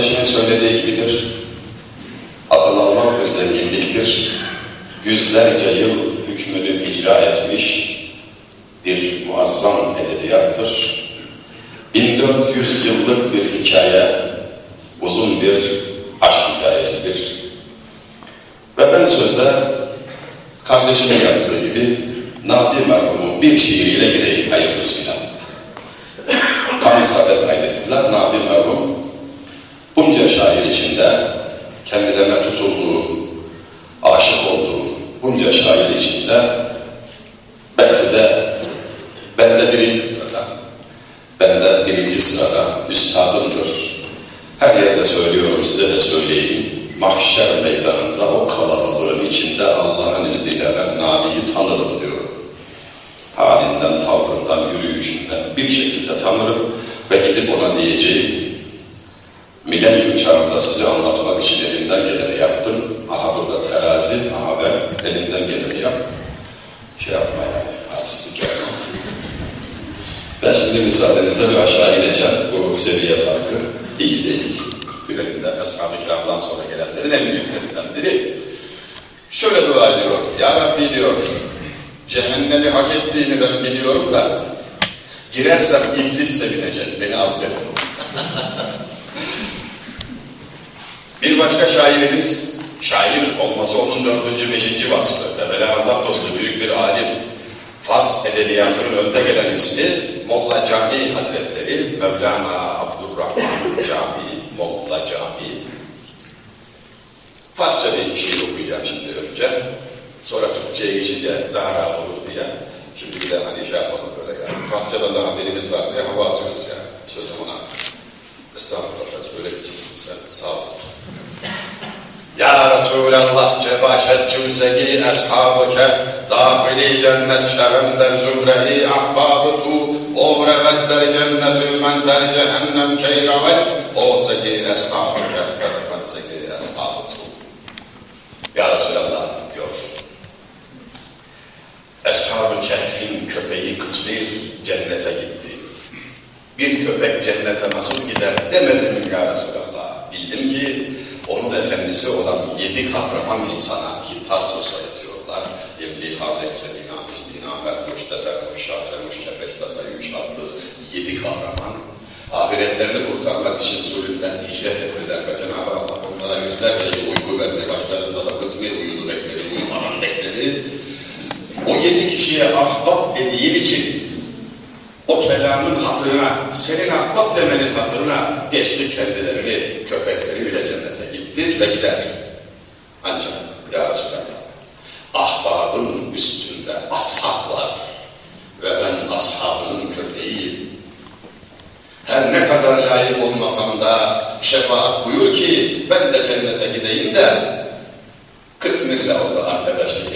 Kardeşimin söylediği gibidir. Akıl almaz bir zenginliktir. Yüzlerce yıl hükmünü icra etmiş bir muazzam edebiyattır. 1400 yıllık bir hikaye, uzun bir aşk hikayesidir. Ve ben söze kardeşimin yaptığı gibi Nabi merhumun bir şiiriyle gideyim hayırlısıyla. Tam isabet kaybettiler. Nabi merhum bunca şair içinde kendilerine tutulduğu, aşık olduğu bunca şair içinde belki de ben de birinci sırada, ben de birinci sırada üstadımdır. Her yerde söylüyorum size de söyleyeyim. Mahşer meydanında o kalabalığın içinde Allah'ın izniyle ben Nabi'yi tanırım diyor. Halinden, tavrından, yürüyüşünden bir şekilde tanırım ve gidip ona diyeceğim milenyum çağında size anlatmak için elimden geleni yaptım. Aha burada terazi, aha ben elimden geleni yap. Şey yapma yani, artistlik yapma. Ben şimdi müsaadenizle bir aşağı ineceğim. Bu seviye farkı iyi değil. Birilerinden, Ashab-ı Kiram'dan sonra gelenlerin en büyüklerinden biri. Şöyle dua ediyor, Ya Rabbi diyor, cehennemi hak ettiğini ben biliyorum da, girersem iblis sevinecek, beni affet. Bir başka şairimiz, şair olması onun dördüncü, beşinci vasfı. Evvela Allah dostu büyük bir alim. Fars edebiyatının önde gelen ismi Molla Cami Hazretleri, Mevlana Abdurrahman Cami, Molla Cami. Farsça bir şiir okuyacağım şimdi önce. Sonra Türkçe'ye geçince daha rahat olur diye. Şimdi bir de hani şey yapalım böyle yani. Farsçadan da haberimiz var diye hava atıyoruz yani. Sözüm ona. Estağfurullah, böyle diyeceksin sen. Sağ ol. Ya Resulallah cebaşet cümsegi ashabı kef dahili cennet şevender zümrehi ahbabı tu o revedder cennetü men der cehennem keyraves o segi ashabı kef fesfen segi ashabı tu Ya Resulallah diyor Ashab-ı Kehf'in köpeği Kıtmir cennete gitti. Bir köpek cennete nasıl gider demedim ya Resulallah? Bildim ki onun efendisi olan yedi kahraman insana ki Tarsus'ta yatıyorlar. Yemli, Havlek, Semina, Mistina, Merkuş, Tefermuş, Şahremuş, Tefektat, Ayuş adlı yedi kahraman ahiretlerini kurtarmak için zulümden hicret ettiler ve Cenab-ı Allah onlara yüzlerce yıl uyku verdi. Başlarında da kıtmir uyudu bekledi, uyumadan bekledi. O yedi kişiye ahbap dediğin için o kelamın hatırına, senin ahbap demenin hatırına geçti kendilerini, köpekleri bile cennete gitti ve gider. Ancak ya Resulallah, ahbabın üstünde ashab var ve ben ashabının köpeğiyim. Her ne kadar layık olmasam da şefaat buyur ki ben de cennete gideyim de Kıtmir'le orada arkadaşlık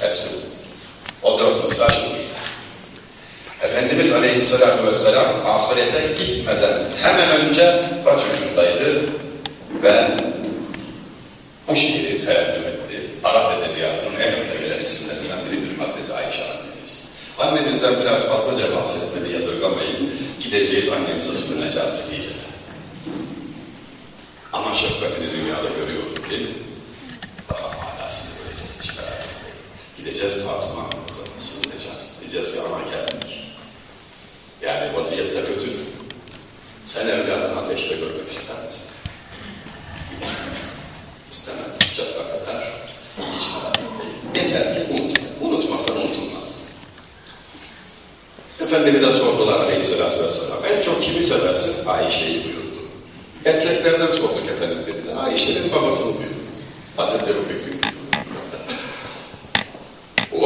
Hepsi. O dört mısra şudur. Efendimiz Aleyhisselatü Vesselam ahirete gitmeden hemen önce başucundaydı ve bu şiiri tereddüm etti. Arap edebiyatının en önde gelen isimlerinden biridir Hazreti Ayşe annemiz. Annemizden biraz fazlaca bahsetmemi yadırgamayın. Gideceğiz annemize sığınacağız neticede. Ama şefkatini dünyada görüyoruz değil mi? Daha alasını göreceğiz hiç merak etmeyin. Gideceğiz Fatıma annemize sığınacağız. Diyeceğiz ki ama geldik. Yani vaziyette kötü. Sen evladını ateşte görmek ister misin? İstemez. Şefkat eder. Hiç merak etmeyin. Yeter ki unutma. Unutmazsan unutulmaz. Efendimiz'e sordular aleyhissalatü vesselam. En çok kimi seversin? Ayşe'yi buyurdu. Erkeklerden sorduk efendim birine. Ayşe'nin babasını buyurdu. Hazreti Ebu Bekir'in kızı.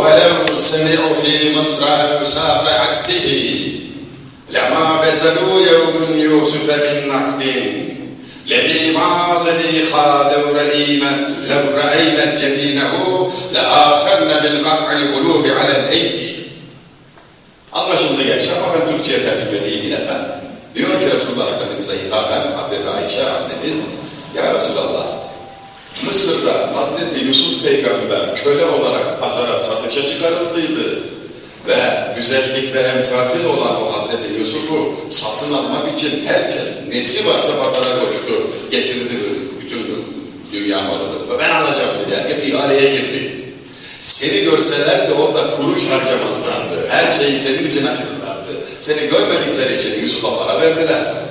ولم سمعوا في مصر مسافة عده لما بزلوا يوم يوسف من نقد. لبي ما زليخا لو رأينا لو رأينا جبينه لآسرنا بالقطع القلوب على الأيدي. الله شو ضيق شباب انتو كيف تجي بذي ديون رسول الله صلى الله عليه وسلم زي تابع عائشة يا رسول الله. Mısır'da Hazreti Yusuf peygamber köle olarak pazara satışa çıkarıldıydı ve güzellikte emsalsiz olan o Hazreti Yusuf'u satın almak için herkes nesi varsa pazara koştu, getirdi bütün dünya malını ben alacağım dedi. Herkes ihaleye girdi. Seni görseler de orada kuruş harcamazlardı. Her şeyi senin için harcarlardı. Seni görmedikleri için Yusuf'a para verdiler.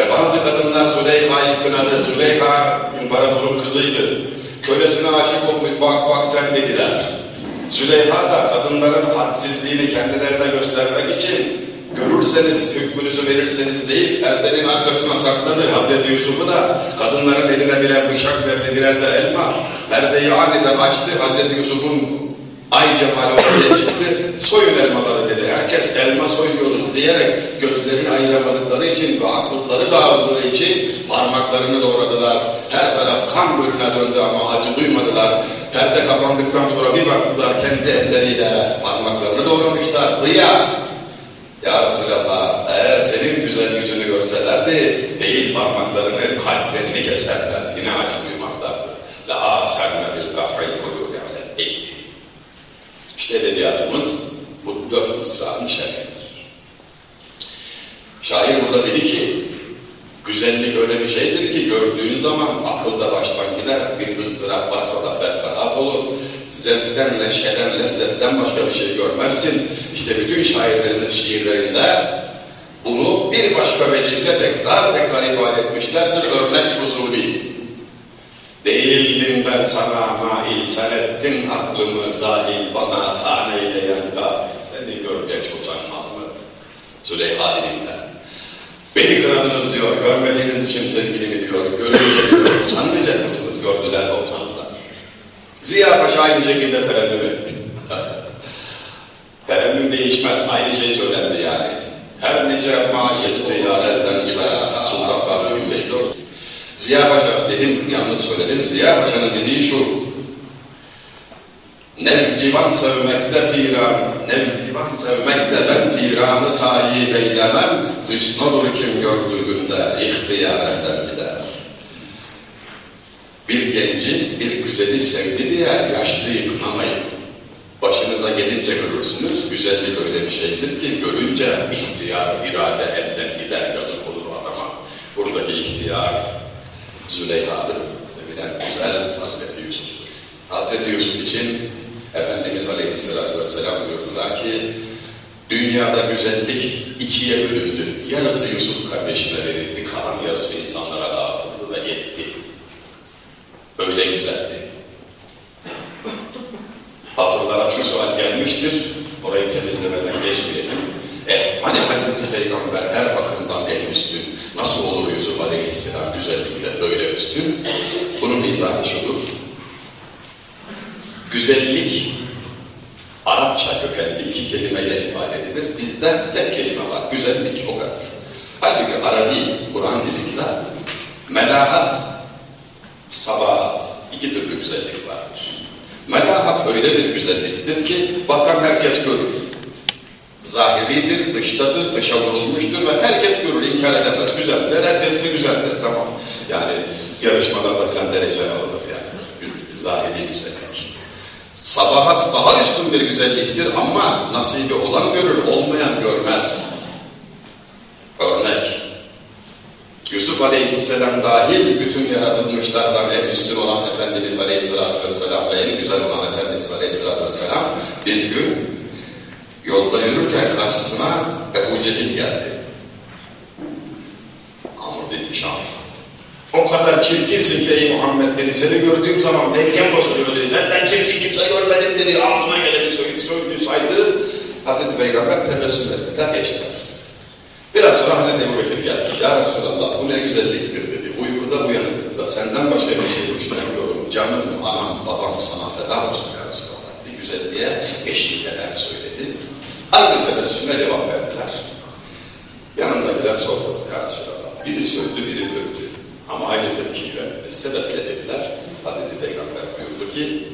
Ve bazı kadınlar Züleyha'yı kınadı. Züleyha imparatorun kızıydı. Kölesine aşık olmuş bak bak sen dediler. Züleyha da kadınların hadsizliğini kendilerine göstermek için görürseniz, hükmünüzü verirseniz değil, perdenin arkasına sakladı Hazreti Yusuf'u da kadınların eline birer bıçak verdi, birer de elma. Perdeyi aniden açtı, Hazreti Yusuf'un ay cemali ortaya çıktı, soyun elmaları dedi. Herkes elma soyuyoruz diyerek gözlerini ayıramadıkları için ve akılları dağıldığı için parmaklarını doğradılar. Her taraf kan gölüne döndü ama acı duymadılar. Perde kapandıktan sonra bir baktılar kendi elleriyle parmaklarını doğramışlar. Dıya! Ya Resulallah eğer senin güzel yüzünü görselerdi değil parmaklarını kalplerini keserler. Yine acı duymazlardı. La asarna bil kaf'il ale İşte edebiyatımız bu dört mısrağın şerhidir. Şair burada dedi ki Güzellik öyle bir şeydir ki gördüğün zaman akılda baştan gider, bir ıstırap varsa da bertaraf olur. Zevkten, neşeden, lezzetten başka bir şey görmezsin. İşte bütün şairlerimiz şiirlerinde bunu bir başka vecihle tekrar tekrar ifade etmişlerdir. Örnek Fuzuli. Değildim ben sana mail, sen ettin aklımı zahil, bana taneyleyen gafil. Seni görmek utanmaz mı? Züleyha dilinden. Beni kınadınız diyor, görmediğiniz için sevgilimi diyor, görünce diyor, utanmayacak mısınız? Gördüler ve utandılar. Ziya Paşa aynı şekilde terennüm etti. terennüm değişmez, aynı şey söylendi yani. Her nice mail diyarelden Sultan Fatih Bey. Ziya Paşa, dedim yalnız söyledim, Ziya Paşa'nın dediği şu, Nevcivan sevmekte piran, nevcivan sevmekte ben piranı tayyip eylemem, hüsn olur kim gördüğünde ihtiyar elden gider. Bir genci, bir güzeli sevdi diye yaşlıyı kınamayın. Başınıza gelince görürsünüz, güzellik öyle bir şeydir ki görünce ihtiyar, irade elden gider, yazık olur adama. Buradaki ihtiyar, Züleyha'dır, sevilen güzel Hazreti Yusuf'tur. Hazreti Yusuf için Efendimiz Aleyhisselatü Vesselam buyurdular ki, dünyada güzellik ikiye bölündü. Yarısı Yusuf kardeşine verildi, kalan yarısı insanlara dağıtıldı ve yetti. Öyle güzeldi. Hatırlara şu sual gelmiştir, orayı temizlemeden geçmeyelim. Eh, hani Hazreti Peygamber her bakımdan en üstün, nasıl olur Yusuf Aleyhisselam güzellikle böyle üstün? Bunun izahı şudur. Güzellik, Arapça kökenli iki kelimeyle ifade edilir. Bizde tek kelime var, güzellik o kadar. Halbuki Arabi, Kur'an dilinde melahat, sabahat, iki türlü güzellik vardır. Melahat öyle bir güzelliktir ki bakan herkes görür. Zahiridir, dıştadır, dışa vurulmuştur ve herkes görür, inkar edemez. Güzeldir, herkes de güzeldir, tamam. Yani yarışmalarda falan derece alınır yani. Zahiri güzellik. Sabahat daha üstün bir güzelliktir ama nasibi olan görür, olmayan görmez. Örnek. Yusuf Aleyhisselam dahil bütün yaratılmışlardan en üstün olan Efendimiz Aleyhisselatü Vesselam ve en güzel olan Efendimiz Aleyhisselatü Vesselam bir gün yolda yürürken karşısına Ebu Cehil geldi. Amr bin Hişam. O kadar çirkinsin ki ey Muhammed dedi. Seni gördüğüm zaman dengem bozuluyor dedi. Senden çirkin kimse görmedim dedi. Ağzına geleni söyledi, söyledi, saydı. Hazreti Peygamber tebessüm ettiler, geçtiler. Biraz sonra Hazreti Ebu Bekir geldi. Ya Resulallah bu ne güzelliktir dedi. Uykuda uyanıklıkta senden başka bir şey düşünemiyorum. Canım, anam, babam sana feda olsun ya Resulallah. Bir güzelliğe eşlik eder söyledi. Aynı tebessümle cevap verdiler. Yanındakiler sordu. Ya Resulallah biri söyledi, biri dövdü. Ama aynı tepkiyi verdiniz. Sebeple dediler. Hazreti Peygamber buyurdu ki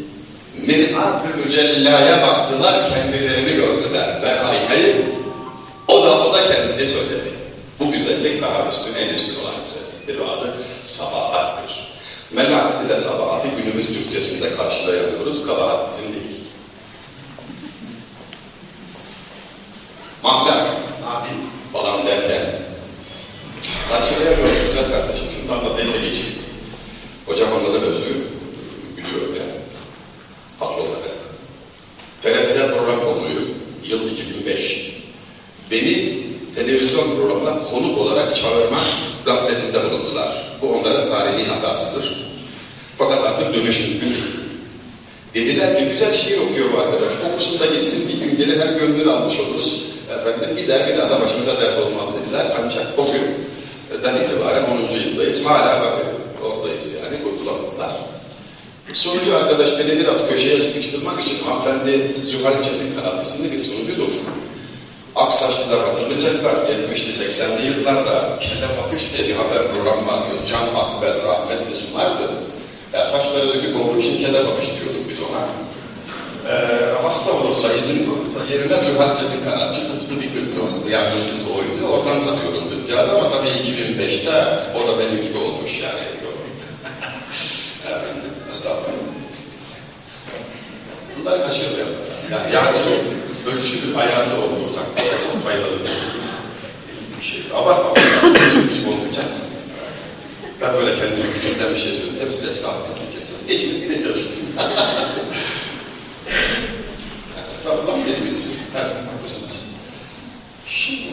Mirat-ı mücellaya baktılar, kendilerini gördüler. Ben aynayım, o da o da kendini söyledi. Bu güzellik daha üstün, en üstün olan güzelliktir. O adı sabahattır. Melahat ile sabahatı günümüz Türkçesinde karşılayamıyoruz. Kabahat bizim değil. Mahlas, abi falan derken karşılayamıyoruz güzel kardeşim. Şunu anlatayım da geçeyim. Hocam anladı özü. Gülüyorum yani. Haklı olarak. TRT'de program konuyu yıl 2005 beni televizyon programına konuk olarak çağırma gafletinde bulundular. Bu onların tarihi hatasıdır. Fakat artık dönüş mümkün değil. Dediler ki güzel şiir okuyor bu arkadaş. Okusun da gitsin bir gün gelir her gönlünü almış oluruz. Efendim gider bir daha da başımıza dert olmaz dediler. Ancak o günden itibaren 10. yıldayız. Hala bak oradayız yani kurtulamadılar. Sunucu arkadaş beni biraz köşeye sıkıştırmak için hanımefendi Zühal Çetin Kanat bir sunucudur. Aksaçlılar hatırlayacaklar. 70'li 80'li yıllarda Kelle Bakış diye bir haber programı vardı. Can Akber rahmetli sunardı. Ya saçları dökük olduğu için Kelle Bakış diyorduk biz ona. Ee, hasta olursa, izin olursa yerine Zühal Çetin Kanatçı tıptı bir kızdı onun. Yardımcısı oydu. Oradan tanıyorum kızcağız ama tabii 2005'te o da benim gibi olmuş yani. evet, estağfurullah. Bunları kaçırmayalım. Yani yağcı ölçülü, ayarlı olduğu takdirde çok faydalı bir şey. Abartma. Hiç olmayacak. Ben böyle kendimi küçükten bir şey söyleyeceğim. Size estağfurullah. Geçin gideceğiz. estağfurullah birisi. Evet, haklısınız. Şimdi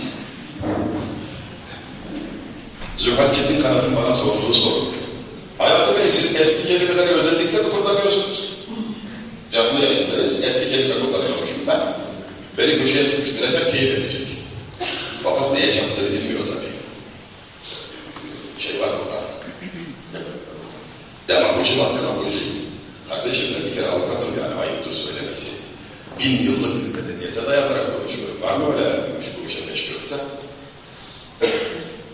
Zühal Çetin Kanat'ın bana sorduğu soru. Hayatı Bey siz eski kelimeleri özellikle mi kullanıyorsunuz? Canlı yayındayız. Eski kelime kullanıyormuşum ben. Beni köşeye sıkıştıracak, keyif edecek. Fakat neye çarptığını bilmiyor tabii. Şey var burada. Demagoji var, demagoji. Kardeşim ben bir kere avukatım yani, ayıptır söylemesi. Bin yıllık bir medeniyete dayanarak konuşuyorum. Var mı öyle bu işe beş köfte?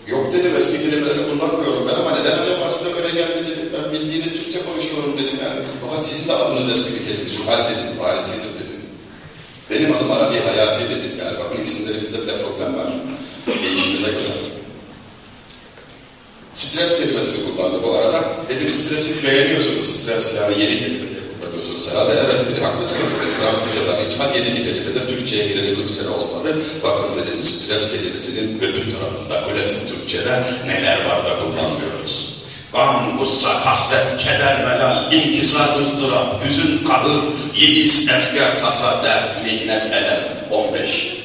Yok dedim, eski kelimeleri kullanmıyorum ben ama neden acaba size öyle geldi dedim. Ben bildiğiniz Türkçe konuşuyorum dedim yani. Fakat sizin de adınız eski bir kelime. Zuhal dedim, farisidir dedim. Benim adım Arabi Hayati dedim. Yani bakın isimlerimizde bile problem var. Değişimize göre. Stres kelimesini kullandı bu arada. Dedim stresi beğeniyorsunuz. Stres yani yeni kelime diye kullanıyorsunuz herhalde. Evet haklısınız. Fransızcadan ithal yeni bir kelimedir. Türkçe'ye gireli 40 sene olmadı. Bakın dedim stres kelimesinin öbür tarafında klasik Türkçe'de neler var da kullanmıyoruz. Gam, gussa, kasvet, keder, melal, inkisar, ızdırap, hüzün, kahır, yiğis, efkar, tasa, dert, mihnet, elem. 15.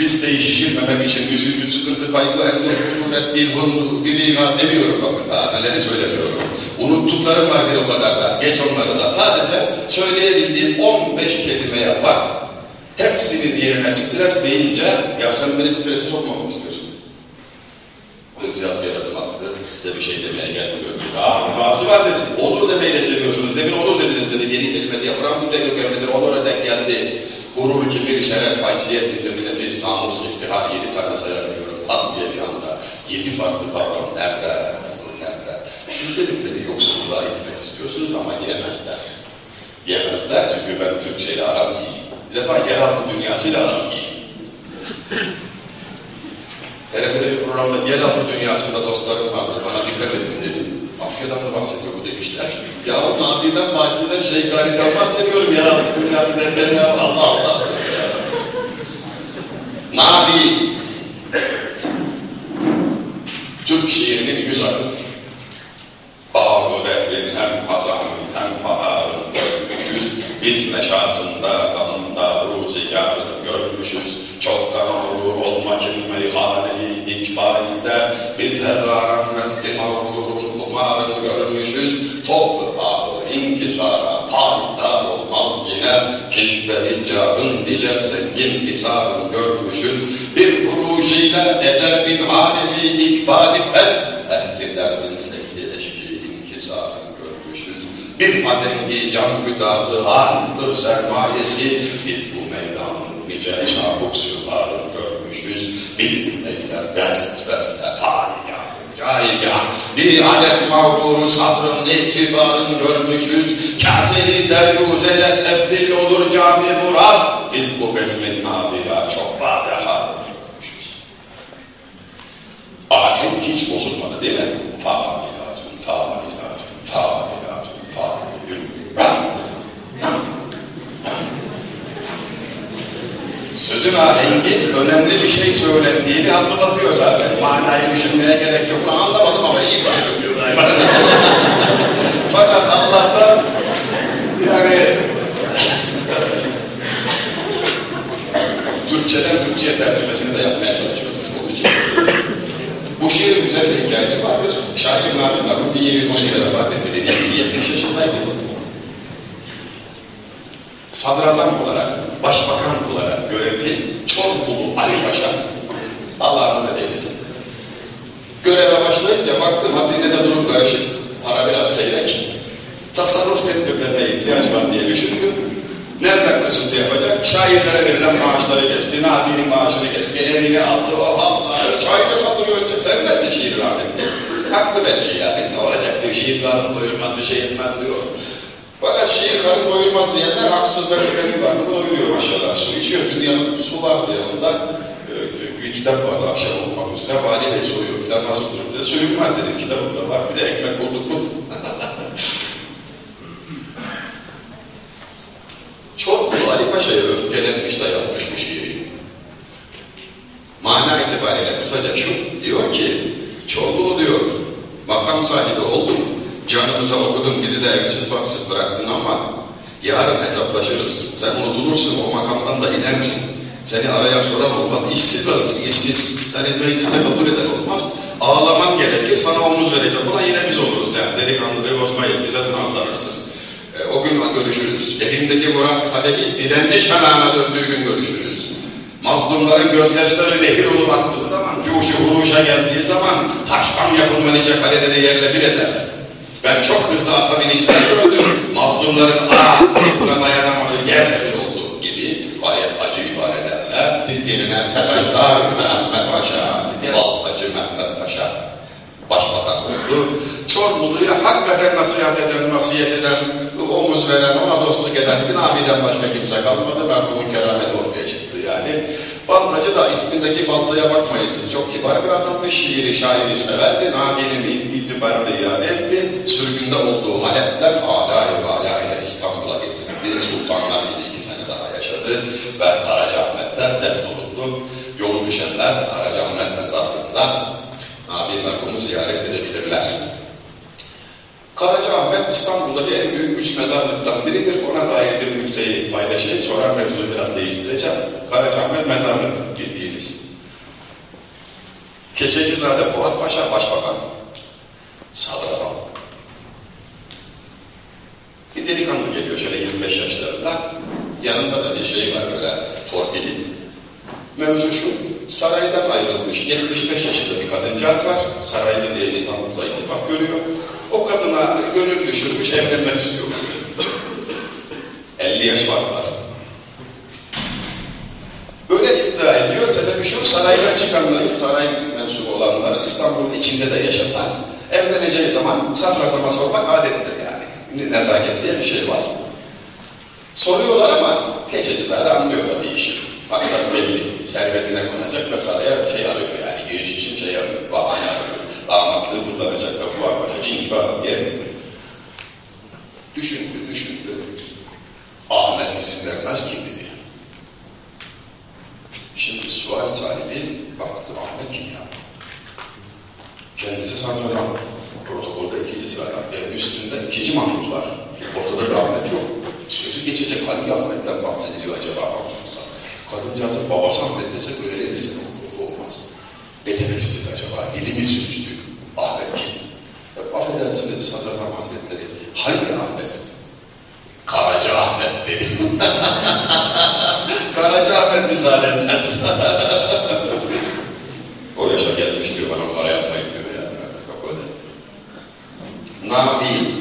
Listeyi şişirmemek için üzüntü, sıkıntı, kaygı, emniyet, huduret, dilhun, diliha demiyorum bakın daha neleri söylemiyorum. Unuttuklarım var bir o kadar da. Geç onları da. Sadece söyleyebildiğim 15 kelimeye bak. Hepsinin yerine stres deyince ya sen beni strese sokmamı istiyorsun. Kızcağız bir adım attı. Size bir şey demeye gelmiyorum. Aa mutası var dedim. Olur demeyle seviyorsunuz. Demin olur dediniz dedim. Yeni kelime diye. Fransızca kökenlidir. Onur'a denk geldi. Gurur, kibir, şeref, haysiyet, izzeti, nefis, namus, iftihar, yedi tane sayabiliyorum. Pat diye bir anda. Yedi farklı kavram. Nerede? Nerede? Siz de beni yoksulluğa itmek istiyorsunuz ama yemezler. Yemezler çünkü ben Türkçeyle aram iyi. Bir defa yeraltı dünyasıyla aram iyi. TRT'de bir programda yeraltı dünyasında dostlarım vardır. Bana dikkat edin dedim. Mafyadan da bahsediyor bu demişler. Ya Nabi'den, Maki'den, Şeyhani'den bahsediyorum yeraltı dünyası derken ya Allah Allah. Nabi Türk şiirinin yüz akı. Bağlı devrin hem hazanın hem baharın görmüşüz. Biz meşatında, kanında, ruzigarın görmüşüz. Çoktan olur olmak in meyhaneyi ikbalinde. Biz hezaran mesli mağrurun kumarın görmüşüz. Toplu ahı inkisara parlar olmaz yine. Keşfe icabın dicer zengin hisarın görmüşüz. Bir kuruşuyla eder bin haneyi ikbali pest. Ehli derdin sekli eşki inkisarın görmüşüz. Bir madengi can güdazı handır sermayesi. Biz bu meydanın nice çabuk süvarın görmüşüz. Bir güneyler dest beste parya caygah. Bir adet mağruru sabrın itibarın görmüşüz. Kaseyi deryuzele tebdil olur cami murad. Biz bu bezmin nabiya çok badehar görmüşüz. Ahenk hiç bozulmadı değil mi? Familatun, familatun, familatun, familun. Sözün ahengi önemli bir şey söylendiğini hatırlatıyor zaten. Manayı düşünmeye gerek yok. Ben anlamadım ama iyi bir şey söylüyor galiba. Fakat Allah'tan yani Türkçeden Türkçe'ye tercümesini de yapmaya çalışıyoruz. Bu şiirin güzel bir hikayesi vardır. Şair Nabi Nakım 1712'de vefat etti dediğim gibi 70 yaşındaydı. Sadrazam olarak, başbakan olarak görevli Çorkulu Ali Paşa, Allah rahmet eylesin. Göreve başlayınca baktım hazinede durum karışık, para biraz seyrek. Tasarruf tedbirlerine ihtiyaç var diye düşündüm. Nereden kısıntı yapacak? Şairlere verilen maaşları kesti, Nabi'nin maaşını kesti, evini aldı, o Allah. Şairle satılıyor önce, sevmez de şiir rahmetli. Haklı belki yani, ne olacaktı, şiir karnı doyurmaz, bir şey etmez diyor. Fakat şiir karın doyurmaz diyenler haksızların benim karnımı doyuruyor maşallah. Su içiyor, dünyanın su vardı yanında. Ee, bir kitap vardı akşam okumak üzere. Vali Bey soruyor filan nasıl durum dedi. Suyum var dedim, kitabımda var. Bir de ekmek bulduk mu? Çorkulu Ali Paşa'ya öfkelenmiş de yazmış bu şiiri. Mana itibariyle kısaca şu, diyor ki, Çorkulu diyor, makam sahibi oldun, canımıza okudun, bizi de evsiz baksız bıraktın ama yarın hesaplaşırız. Sen unutulursun, o makamdan da inersin. Seni araya soran olmaz, işsiz kalırsın, işsiz. Seni meclise kabul eden olmaz. Ağlaman gerekir, sana omuz verecek. Ulan yine biz oluruz yani, delikanlı bozmayız, bize nazlanırsın. E, o gün görüşürüz. Elindeki Murat Kaleli dilenci şanağına döndüğü gün görüşürüz. Mazlumların gözyaşları nehir olup aktığı zaman, cuşu huruşa geldiği zaman taştan yapılma nice kaleleri yerle bir eder. Ben çok hızlı binişler gördüm. Mazlumların ah buna dayanamadığı yerle bir oldu gibi gayet acı ibarelerle yerine tebeddar Mehmet Paşa, Baltacı Mehmet Paşa başbakan oldu. sorumluluğu hakikaten nasihat eden, nasiyet eden, omuz veren, ona dostluk eden bir abiden başka kimse kalmadı. Merhumun kerameti ortaya çıktı yani. Baltacı da ismindeki baltaya bakmayın siz. Çok kibar bir adamdı. Şiiri, şairi severdi. Nabi'nin itibarını iade etti. Sürgünde olduğu Halep'ten âlâ-i vâlâ ile İstanbul'a getirildi. Sultanlar gibi iki sene daha yaşadı. Ve Karacaahmet'ten defnolundu. Yolu düşenler Karacaahmet mezarlığında Nabi merhumu ziyaret edebilirler. Karacaahmet İstanbul'daki en büyük üç mezarlıktan biridir. Ona dair bir nükteyi paylaşayım. Sonra mevzuyu biraz değiştireceğim. Karacaahmet mezarlık bildiğiniz. Keçecizade Fuat Paşa Başbakan. Sadrazam. Bir delikanlı geliyor şöyle 25 yaşlarında. Yanında da bir şey var böyle torpili. Mevzu şu, saraydan ayrılmış 75 yaşında bir kadıncağız var. Saraylı diye İstanbul'da ittifak görüyor. O kadına gönül düşürmüş, evlenmek istiyor. 50 yaş var var. Böyle iddia ediyor. Sebebi şu, saraydan çıkanların, saray mensubu olanların İstanbul'un içinde de yaşasan, evleneceği zaman sadrazama sormak adettir yani. Nezaket diye bir şey var. Soruyorlar ama Keçecizade anlıyor tabii işi. Maksat belli. Servetine konacak ve saraya şey arıyor yani. Giriş için şey arıyor. Bahane arıyor. Damatlığı kullanacak ve fuar başa cin gibi adam yer Düşündü, düşündü. Ahmet izin vermez ki dedi. Şimdi sual sahibi baktı Ahmet kim ya? Kendisi sadrazam. Protokolde ikinci sırada. E, üstünde ikinci Mahmut var. Ortada bir Ahmet yok. Sözü geçecek hangi Ahmet'ten bahsediliyor acaba? Kadıncağızın babası Ahmet dese böyle elbise olmaz. Ne demek istedi acaba? Dilimi sürçtü. Ahmet kim? Affedersiniz Sadrazam Hazretleri. Hangi Ahmet? Karaca Ahmet dedim. Karaca Ahmet müsaade etmez. o yaşa gelmiş diyor bana numara yapmayın diyor yani. Yok. Nabi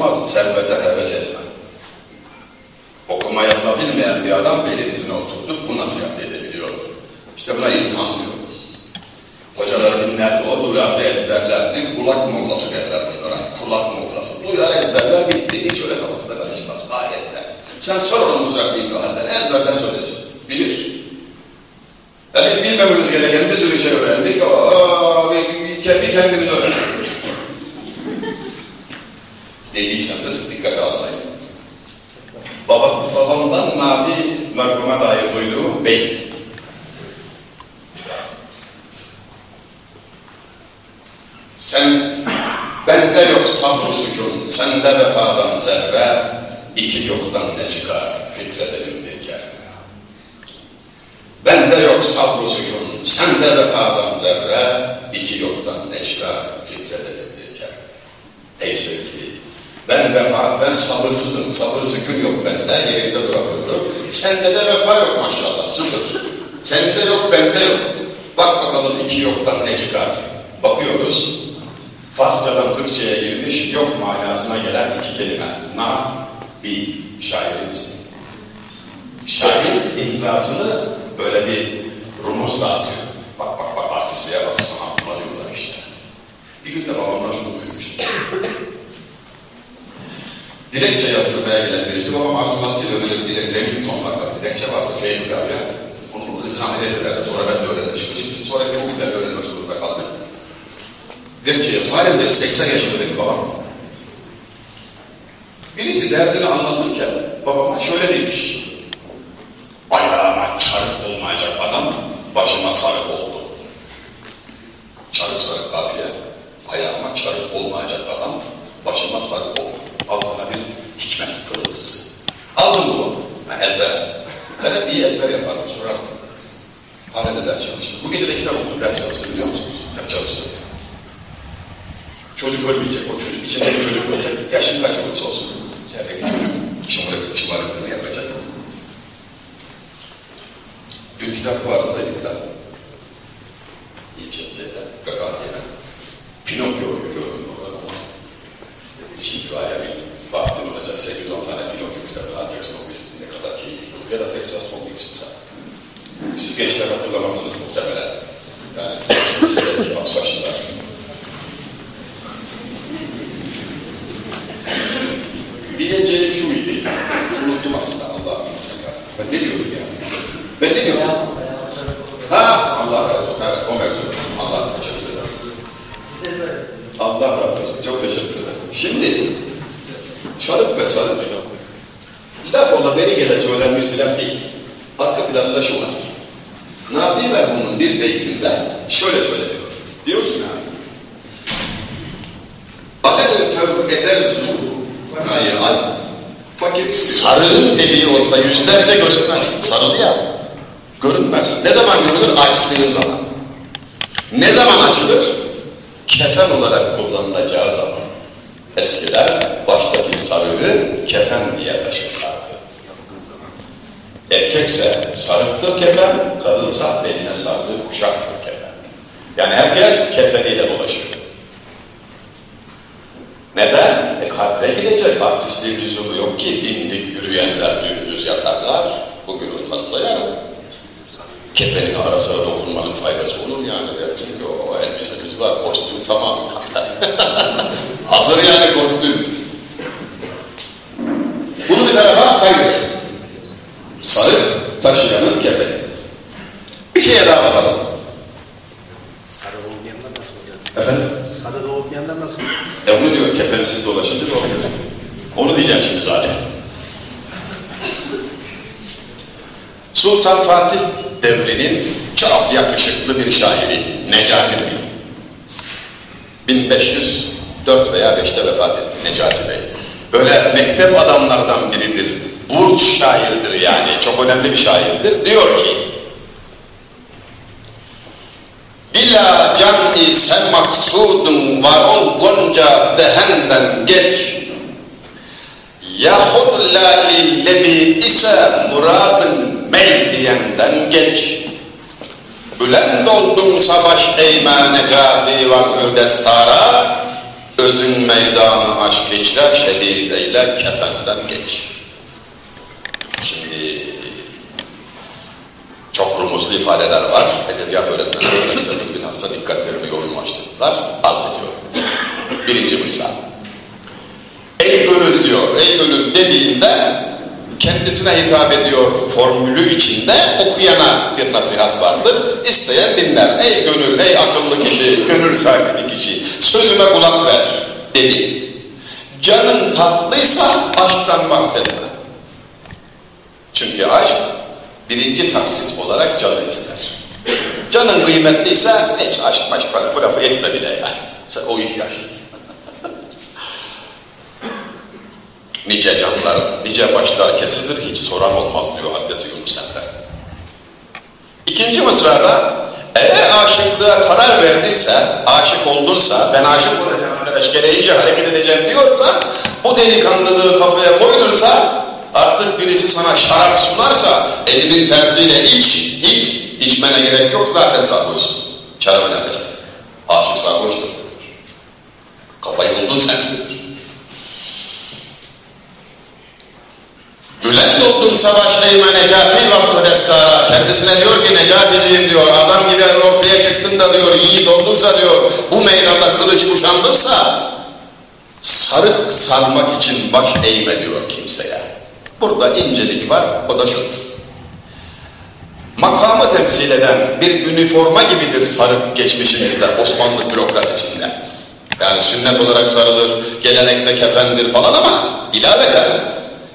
olmaz, servete heves etme. beri de söylenmiş bir laf değil. Arka planında şu var. Nabi merhumun bir beytinde şöyle söyleniyor. Diyor ki Adel fevr eder zul al. Fakir sarığın deliği olsa yüzlerce görünmez. Sarılı ya. Görünmez. Ne zaman görünür? Açtığın zaman. Ne zaman açılır? Kefen olarak kullanılacağı zaman. Eskiden baştaki sarığı kefen diye taşırlardı. Erkekse sarıktır kefen, kadınsa beline sardığı kuşaktır kefen. Yani herkes kefeniyle dolaşıyor. Neden? E kalbe gidecek artistliği lüzumu yok ki dindik yürüyenler dümdüz yatarlar. Bugün olmazsa yarın. Kefeni ara sıra dokunmanın faydası olur yani dersin ki o elbisemiz var, kostüm tamam. Hazır yani kostüm. Bunu bir tarafa kaydırın. Sarık taşıyanın kefeni. Bir şeye daha bakalım. Sarı olmayanlar nasıl olacak? Efendim? Sarı da olmayanlar nasıl olacak? E onu diyor kefensiz dolaşınca da olmuyor. Onu diyeceğim şimdi zaten. Sultan Fatih devrinin çok yakışıklı bir şairi Necati Bey. 1504 veya 5'te vefat etti Necati Bey. Böyle mektep adamlardan biridir. Burç şairdir yani. Çok önemli bir şairdir. Diyor ki Bila can ise maksudun var ol gonca dehenden geç. Yahud lali lebi ise muradın mey diyenden geç. Bülend oldun savaş eyme necati vazı destara, özün meydanı aşk içre şehir eyle kefenden geç. Şimdi çok rumuzlu ifadeler var. Edebiyat öğretmeni arkadaşlarımız bilhassa dikkatlerimi yoğunlaştırdılar. Arz ediyorum. Birinci mısra. Ey gönül diyor, ey gönül dediğinde kendisine hitap ediyor formülü içinde okuyana bir nasihat vardır. İsteyen dinler. Ey gönül, ey akıllı kişi, gönül sahibi kişi, sözüme kulak ver dedi. Canın tatlıysa aşktan bahsetme. Çünkü aşk birinci taksit olarak canı ister. Canın kıymetliyse hiç aşk maşk falan bu lafı etme bile yani. Sen o yaş. nice canlar, nice başlar kesilir hiç soran olmaz diyor Hazreti Yunus Emre. İkinci mısrada eğer aşıklığa karar verdiyse, aşık oldunsa, ben aşık olacağım arkadaş gereğince hareket edeceğim diyorsa, bu delikanlılığı kafaya koydunsa, artık birisi sana şarap sunarsa, elinin tersiyle iç, iç, içmene gerek yok zaten sarhoşsun. Şarap önemli. Aşık sarhoştur. Kafayı buldun sen. Bülent oldum savaş neyme Necati vasfı destara. Kendisine diyor ki Necaticiyim diyor. Adam gibi ortaya çıktın da diyor. Yiğit oldunsa diyor. Bu meydanda kılıç kuşandınsa sarık sarmak için baş eğme diyor kimseye. Burada incelik var. O da şudur. Makamı temsil eden bir üniforma gibidir sarık geçmişimizde Osmanlı bürokrasisinde. Yani sünnet olarak sarılır, gelenekte kefendir falan ama ilaveten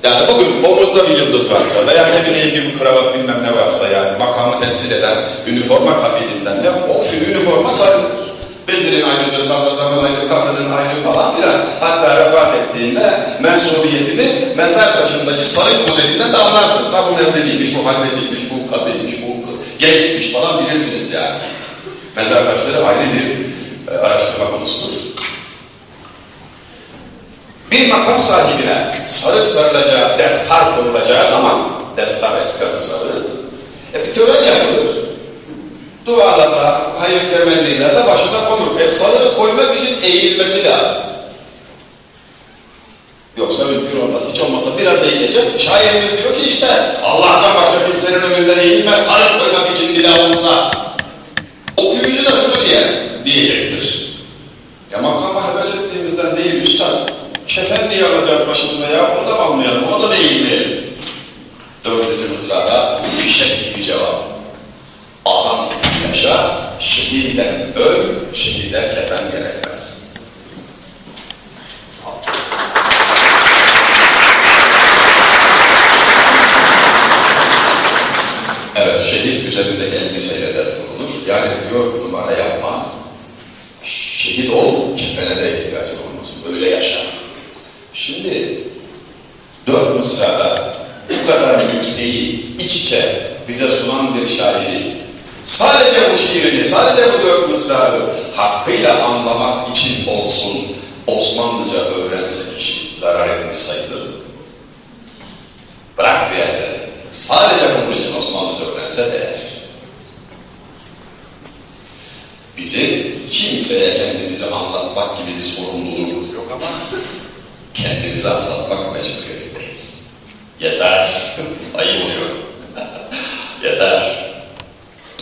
yani bugün omuzda bir yıldız varsa veya ne bileyim bir kravat bilmem ne varsa yani makamı temsil eden üniforma kabilinden de o üniforma sarılır. Bezirin ayrıdır, zaman ayrı, kadının ayrı falan filan. Hatta vefat ettiğinde mensubiyetini mezar taşındaki sarık modelinden de anlarsınız. Ha bu evliliğiymiş, bu halvetiymiş, bu kadıymış, bu gençmiş falan bilirsiniz yani. Mezar taşları ayrı bir e, araştırma konusudur. Bir makam sahibine sarık sarılacağı, destar konulacağı zaman, destar eskarı sarı, e bir tören yapılır. Dualarla, hayır temennilerle başına konur. E sarığı koymak için eğilmesi lazım. Yoksa mümkün olmaz. Hiç olmasa biraz eğilecek. Şairimiz diyor ki işte Allah'tan başka kimsenin önünden eğilmez. Sarık koymak için bile olsa. Okuyucu da şunu diye diyecektir. Ya makama heves ettiğimizden değil üstad. Kefen diye alacağız başımıza ya. Onu da almayalım? Onu da eğilmeyelim? Dördüncü mısrada fişek gibi cevap. Adam yaşa, şehiden öl, şehide kefen gerekmez. Evet, şehit üzerindeki elbiseyle defnolunur. Yani diyor numara yapma, şehit ol, kefene de ihtiyacın olmasın. Öyle yaşa. Şimdi dört mısrada bu kadar nükteyi iç içe bize sunan bir şairi sadece bu şiirini, sadece bu dört mısrayı hakkıyla anlamak için olsun Osmanlıca öğrense kişi zarar etmiş sayılır. Bırak diğerlerini. Sadece bunun için Osmanlıca öğrense değer. Bizim kimseye kendimizi anlatmak gibi bir sorumluluğumuz yok ama kendimizi anlatmak mecburiyetindeyiz. Yeter. Ayıp oluyor. Yeter.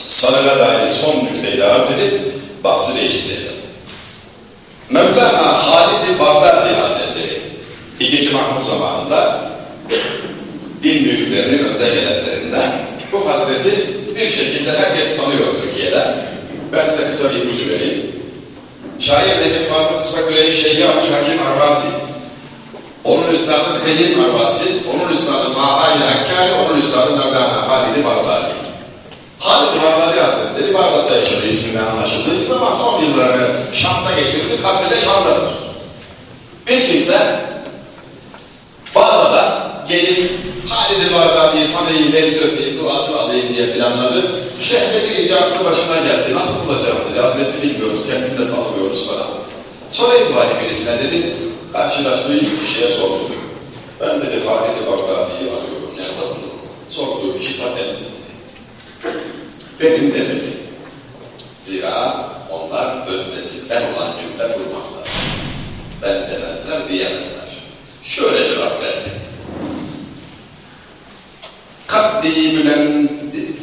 Sarığa dair son nükteyi de arz edip bahsi değiştireceğim. Mevlana Halid-i Bağdadi Hazretleri ikinci Mahmud zamanında din büyüklerinin önde gelenlerinden bu hazreti bir şekilde herkes tanıyor Türkiye'de. Ben size kısa bir ipucu vereyim. Şair Necip Fazıl Kısaküre'yi Şeyhi Abdülhakim Arvasi, onun üstadı Fehim Arvasi, onun üstadı Taha ile Hakkari, onun üstadı Mevlana Halid-i Bağdadi. Halid-i Bağdadi Hazretleri Bağdat'ta yaşadı isminden anlaşıldığı gibi ama son yıllarını Şam'da geçirdi, kalbi de Şam'dadır. kimse Bağda'da gelip Halid-i Bağdadi'yi tanıyayım, elini öpeyim, duasını alayım diye planladı. Şehre girince aklı başına geldi. Nasıl bulacağım dedi. Adresi bilmiyoruz, kendini de tanımıyoruz falan. Sorayım bari birisine dedi. Karşılaştığı ilk kişiye sordu. Ben dedi Halid-i arıyorum. Nerede bunu? Sorduğu kişi ta Benim demedi. Zira onlar öznesi ben olan cümle kurmazlar. Ben demezler, diyemezler. Şöyle cevap verdi. Kaddi bilen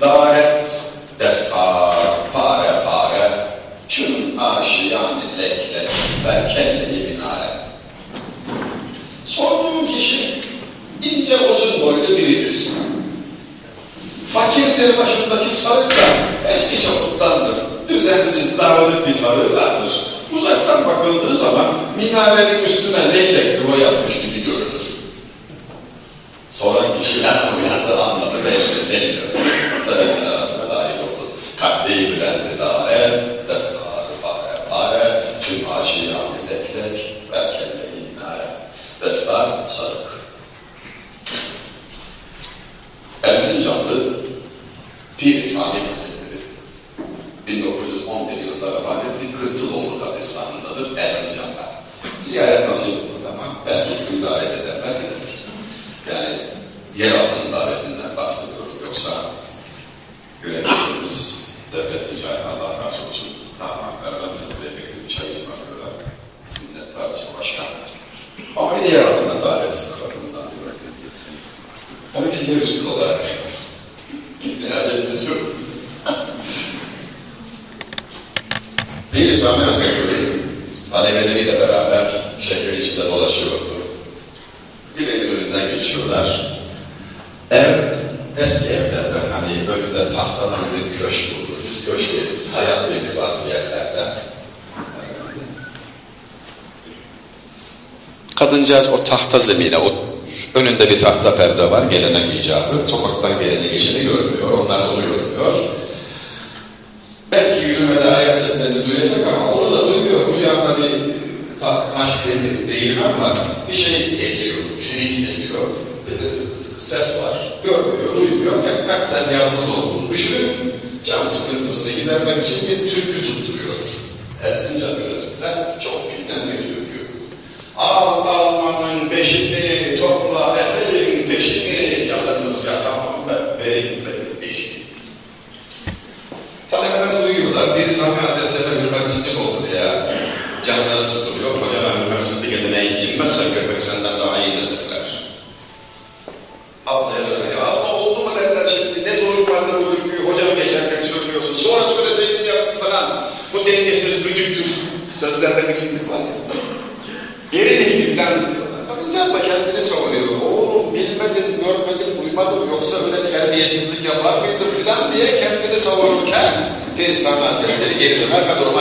daret destar pare pare çün aşiyan lek lek ve kelleyi minare. Sorduğum kişi ince uzun boylu biridir. Fakirdir başındaki sarık eski çabuktandır. Düzensiz dağınık bir sarığı vardır. Uzaktan bakıldığı zaman minarenin üstüne leylek yuva yapmış gibi görünür. Soran kişiler uyandı anladı belli belli. Sarıkın arasına dahil oldu. Kaddi bilen dare, destarı pare pare, tüm aşiyan leklek, ve kelleyi minare. Destar sarık. Erzincanlı Pir Sami Hazretleri 1911 yılında vefat etti. Kırtıloğlu kabristanındadır Erzincan'da. Ziyaret nasip olur ama belki bir davet ederler gideriz. Yani yer altının davetinden bahsediyorum. Yoksa yöneticilerimiz devlet ticari Allah razı olsun. Daha Ankara'da bize buraya getirip çay ısmarlıyorlar. Minnettar başkan. Ama bir de yer altından davet bakımından diyor. Ama biz yer üstü olarak gitmeye acelemiz yok. Bir Sami Hazretleri talebeleriyle beraber şehrin içinde dolaşıyordu. Bir evin önünden geçiyorlar. Ev eski evlerden hani önünde tahtadan bir köşk olur. Biz köşk deriz. Hayat denir bazı yerlerde. Kadıncağız o tahta zemine oturmuş. Önünde bir tahta perde var. Gelenek icabı. Sokaktan geleni geçeni görmüyor. Onlar onu görmüyor. Belki yürümede ayak seslerini duyacak ama onu da duymuyor. Kucağında bir ta taş demir değirmen var. Bir şey eziyor. Firik eziyor. Ses var. Görmüyor, duymuyor. Hepten yalnız olduğunu düşünüp can sıkıntısını gidermek için bir türkü tutturuyor. Erzincan yöresinden çok bilinen bir türkü. Al almanın peşini, topla eteğin peşini, yalnız yatamam ben, verin benim peşini. Talebeler duyuyorlar, bir Sami Hazretlerine hürmetsizlik oldu ya. Canları sıkılıyor, hocana hürmetsizlik edene incinmezsen görmek senden daha iyidir derler. Ablaya ya abla oldu mu derler şimdi, ne zorun var da bu hükmü hocam geçerken söylüyorsun, sonra söyleseydin ya falan. Bu dengesiz gıcıktır. Sözlerde gıcıklık var ya. Yerin ehlinden kadıncağız da kendini savunuyor. Oğlum bilmedin, görmedin, duymadın yoksa öyle terbiyesizlik yapar mıydın filan diye kendini savunurken bir Sami Hazretleri geri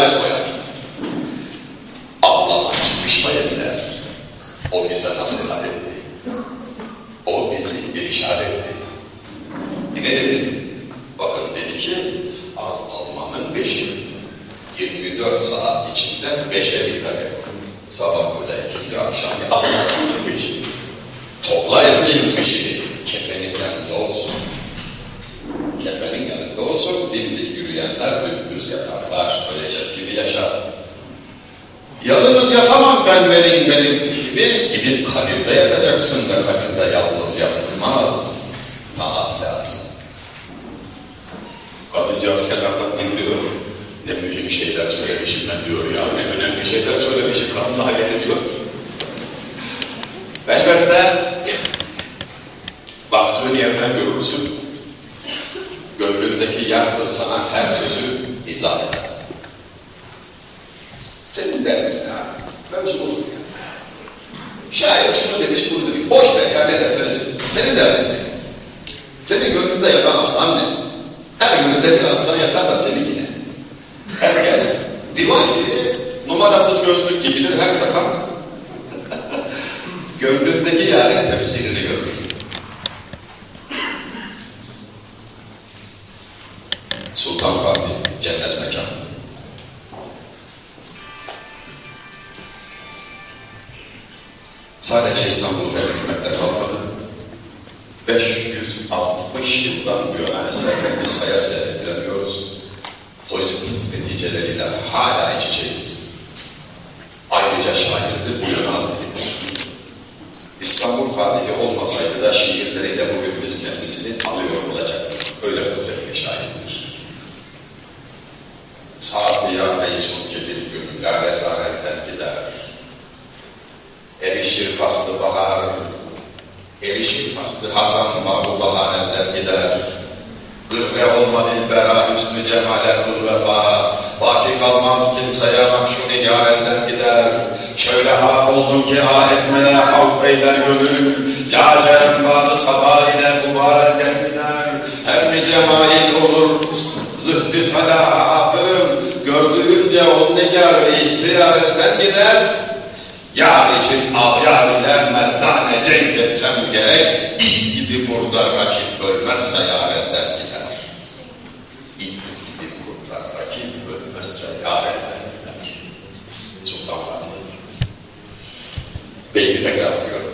tekrar okuyorum.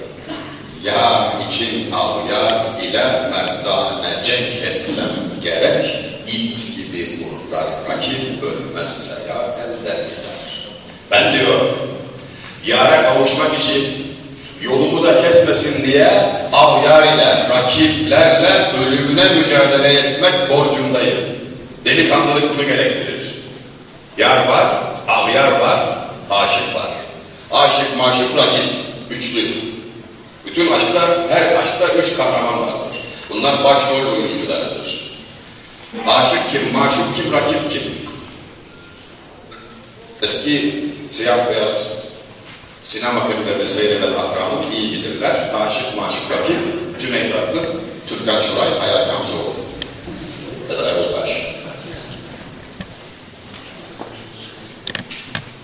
Yar için avyar ile merdane cenk etsem gerek, it gibi burada rakip ölmezse yar elden gider. Ben diyor, yara kavuşmak için yolumu da kesmesin diye avyar ile, rakiplerle ölümüne mücadele etmek borcundayım. Delikanlılık bunu gerektirir. Yar var, avyar var, aşık var. Aşık, maşuk, rakip, üçlü. Bütün aşkta, her aşkta üç kahraman vardır. Bunlar başrol oyuncularıdır. Aşık kim, maşuk kim, rakip kim? Eski siyah beyaz sinema filmlerini seyreden akranım iyi bilirler. Aşık Maşık Rakip, Cüneyt Arkın, Türkan Şoray, Hayati Hamzoğlu ya da Erol Taş.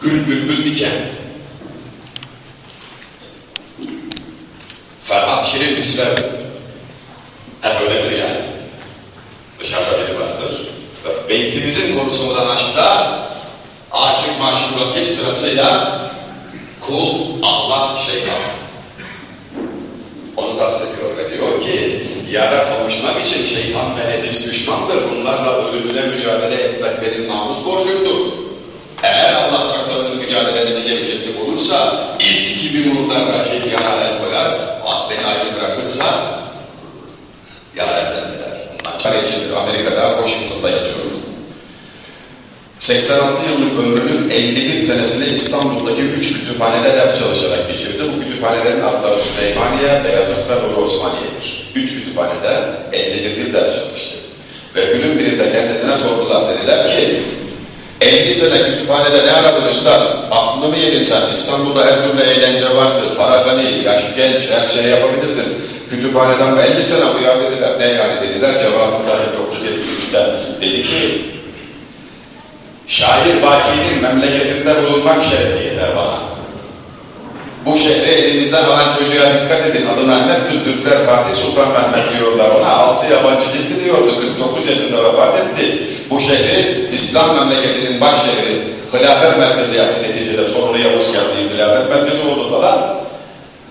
Gül bülbül diken. Ferhat Şirin İslam. Hep öyledir yani. Dışarıda biri vardır. Ve beytimizin konusu olan aşkta aşık maşık rakip sırasıyla kul, Allah, şeytan. Onu kastediyor ve diyor ki yara kavuşmak için şeytan ve nefis düşmandır. Bunlarla ölümüne mücadele etmek benim namus borcumdur. Eğer Allah saklasın mücadelede gevşeklik olursa it gibi murdar rakip yara el koyar. Yara elden gider. Bundan çarecidir. Amerika'da Washington'da yatıyor. 86 yıllık ömrünün 51 senesini İstanbul'daki 3 kütüphanede ders çalışarak geçirdi. Bu kütüphanelerin adları Süleymaniye, Beyazıt ve Doğu Osmaniye'dir. 3 kütüphanede 51 yıl ders çalıştı. Ve günün birinde kendisine sordular. Dediler ki 50 sene kütüphanede ne aradın üstad? Aklını mı yedin sen? İstanbul'da her türlü eğlence vardı. Para gani, yaş genç, her şeyi yapabilirdin. Kütüphaneden 50 sene uyar dediler. Ne yani dediler. Cevabında 1973'te dedi ki Şair Baki'nin memleketinde bulunmak şerri yeter bana. Bu şehri elinizden alan çocuğa dikkat edin. Adı Mehmet'tir. Türkler Fatih Sultan Mehmet diyorlar ona. Altı yabancı dilli diyordu. 49 yaşında vefat etti. Bu şehri İslam memleketinin baş şehri, hilafet merkezi yaptı neticede. Torunu Yavuz geldi, hilafet merkezi.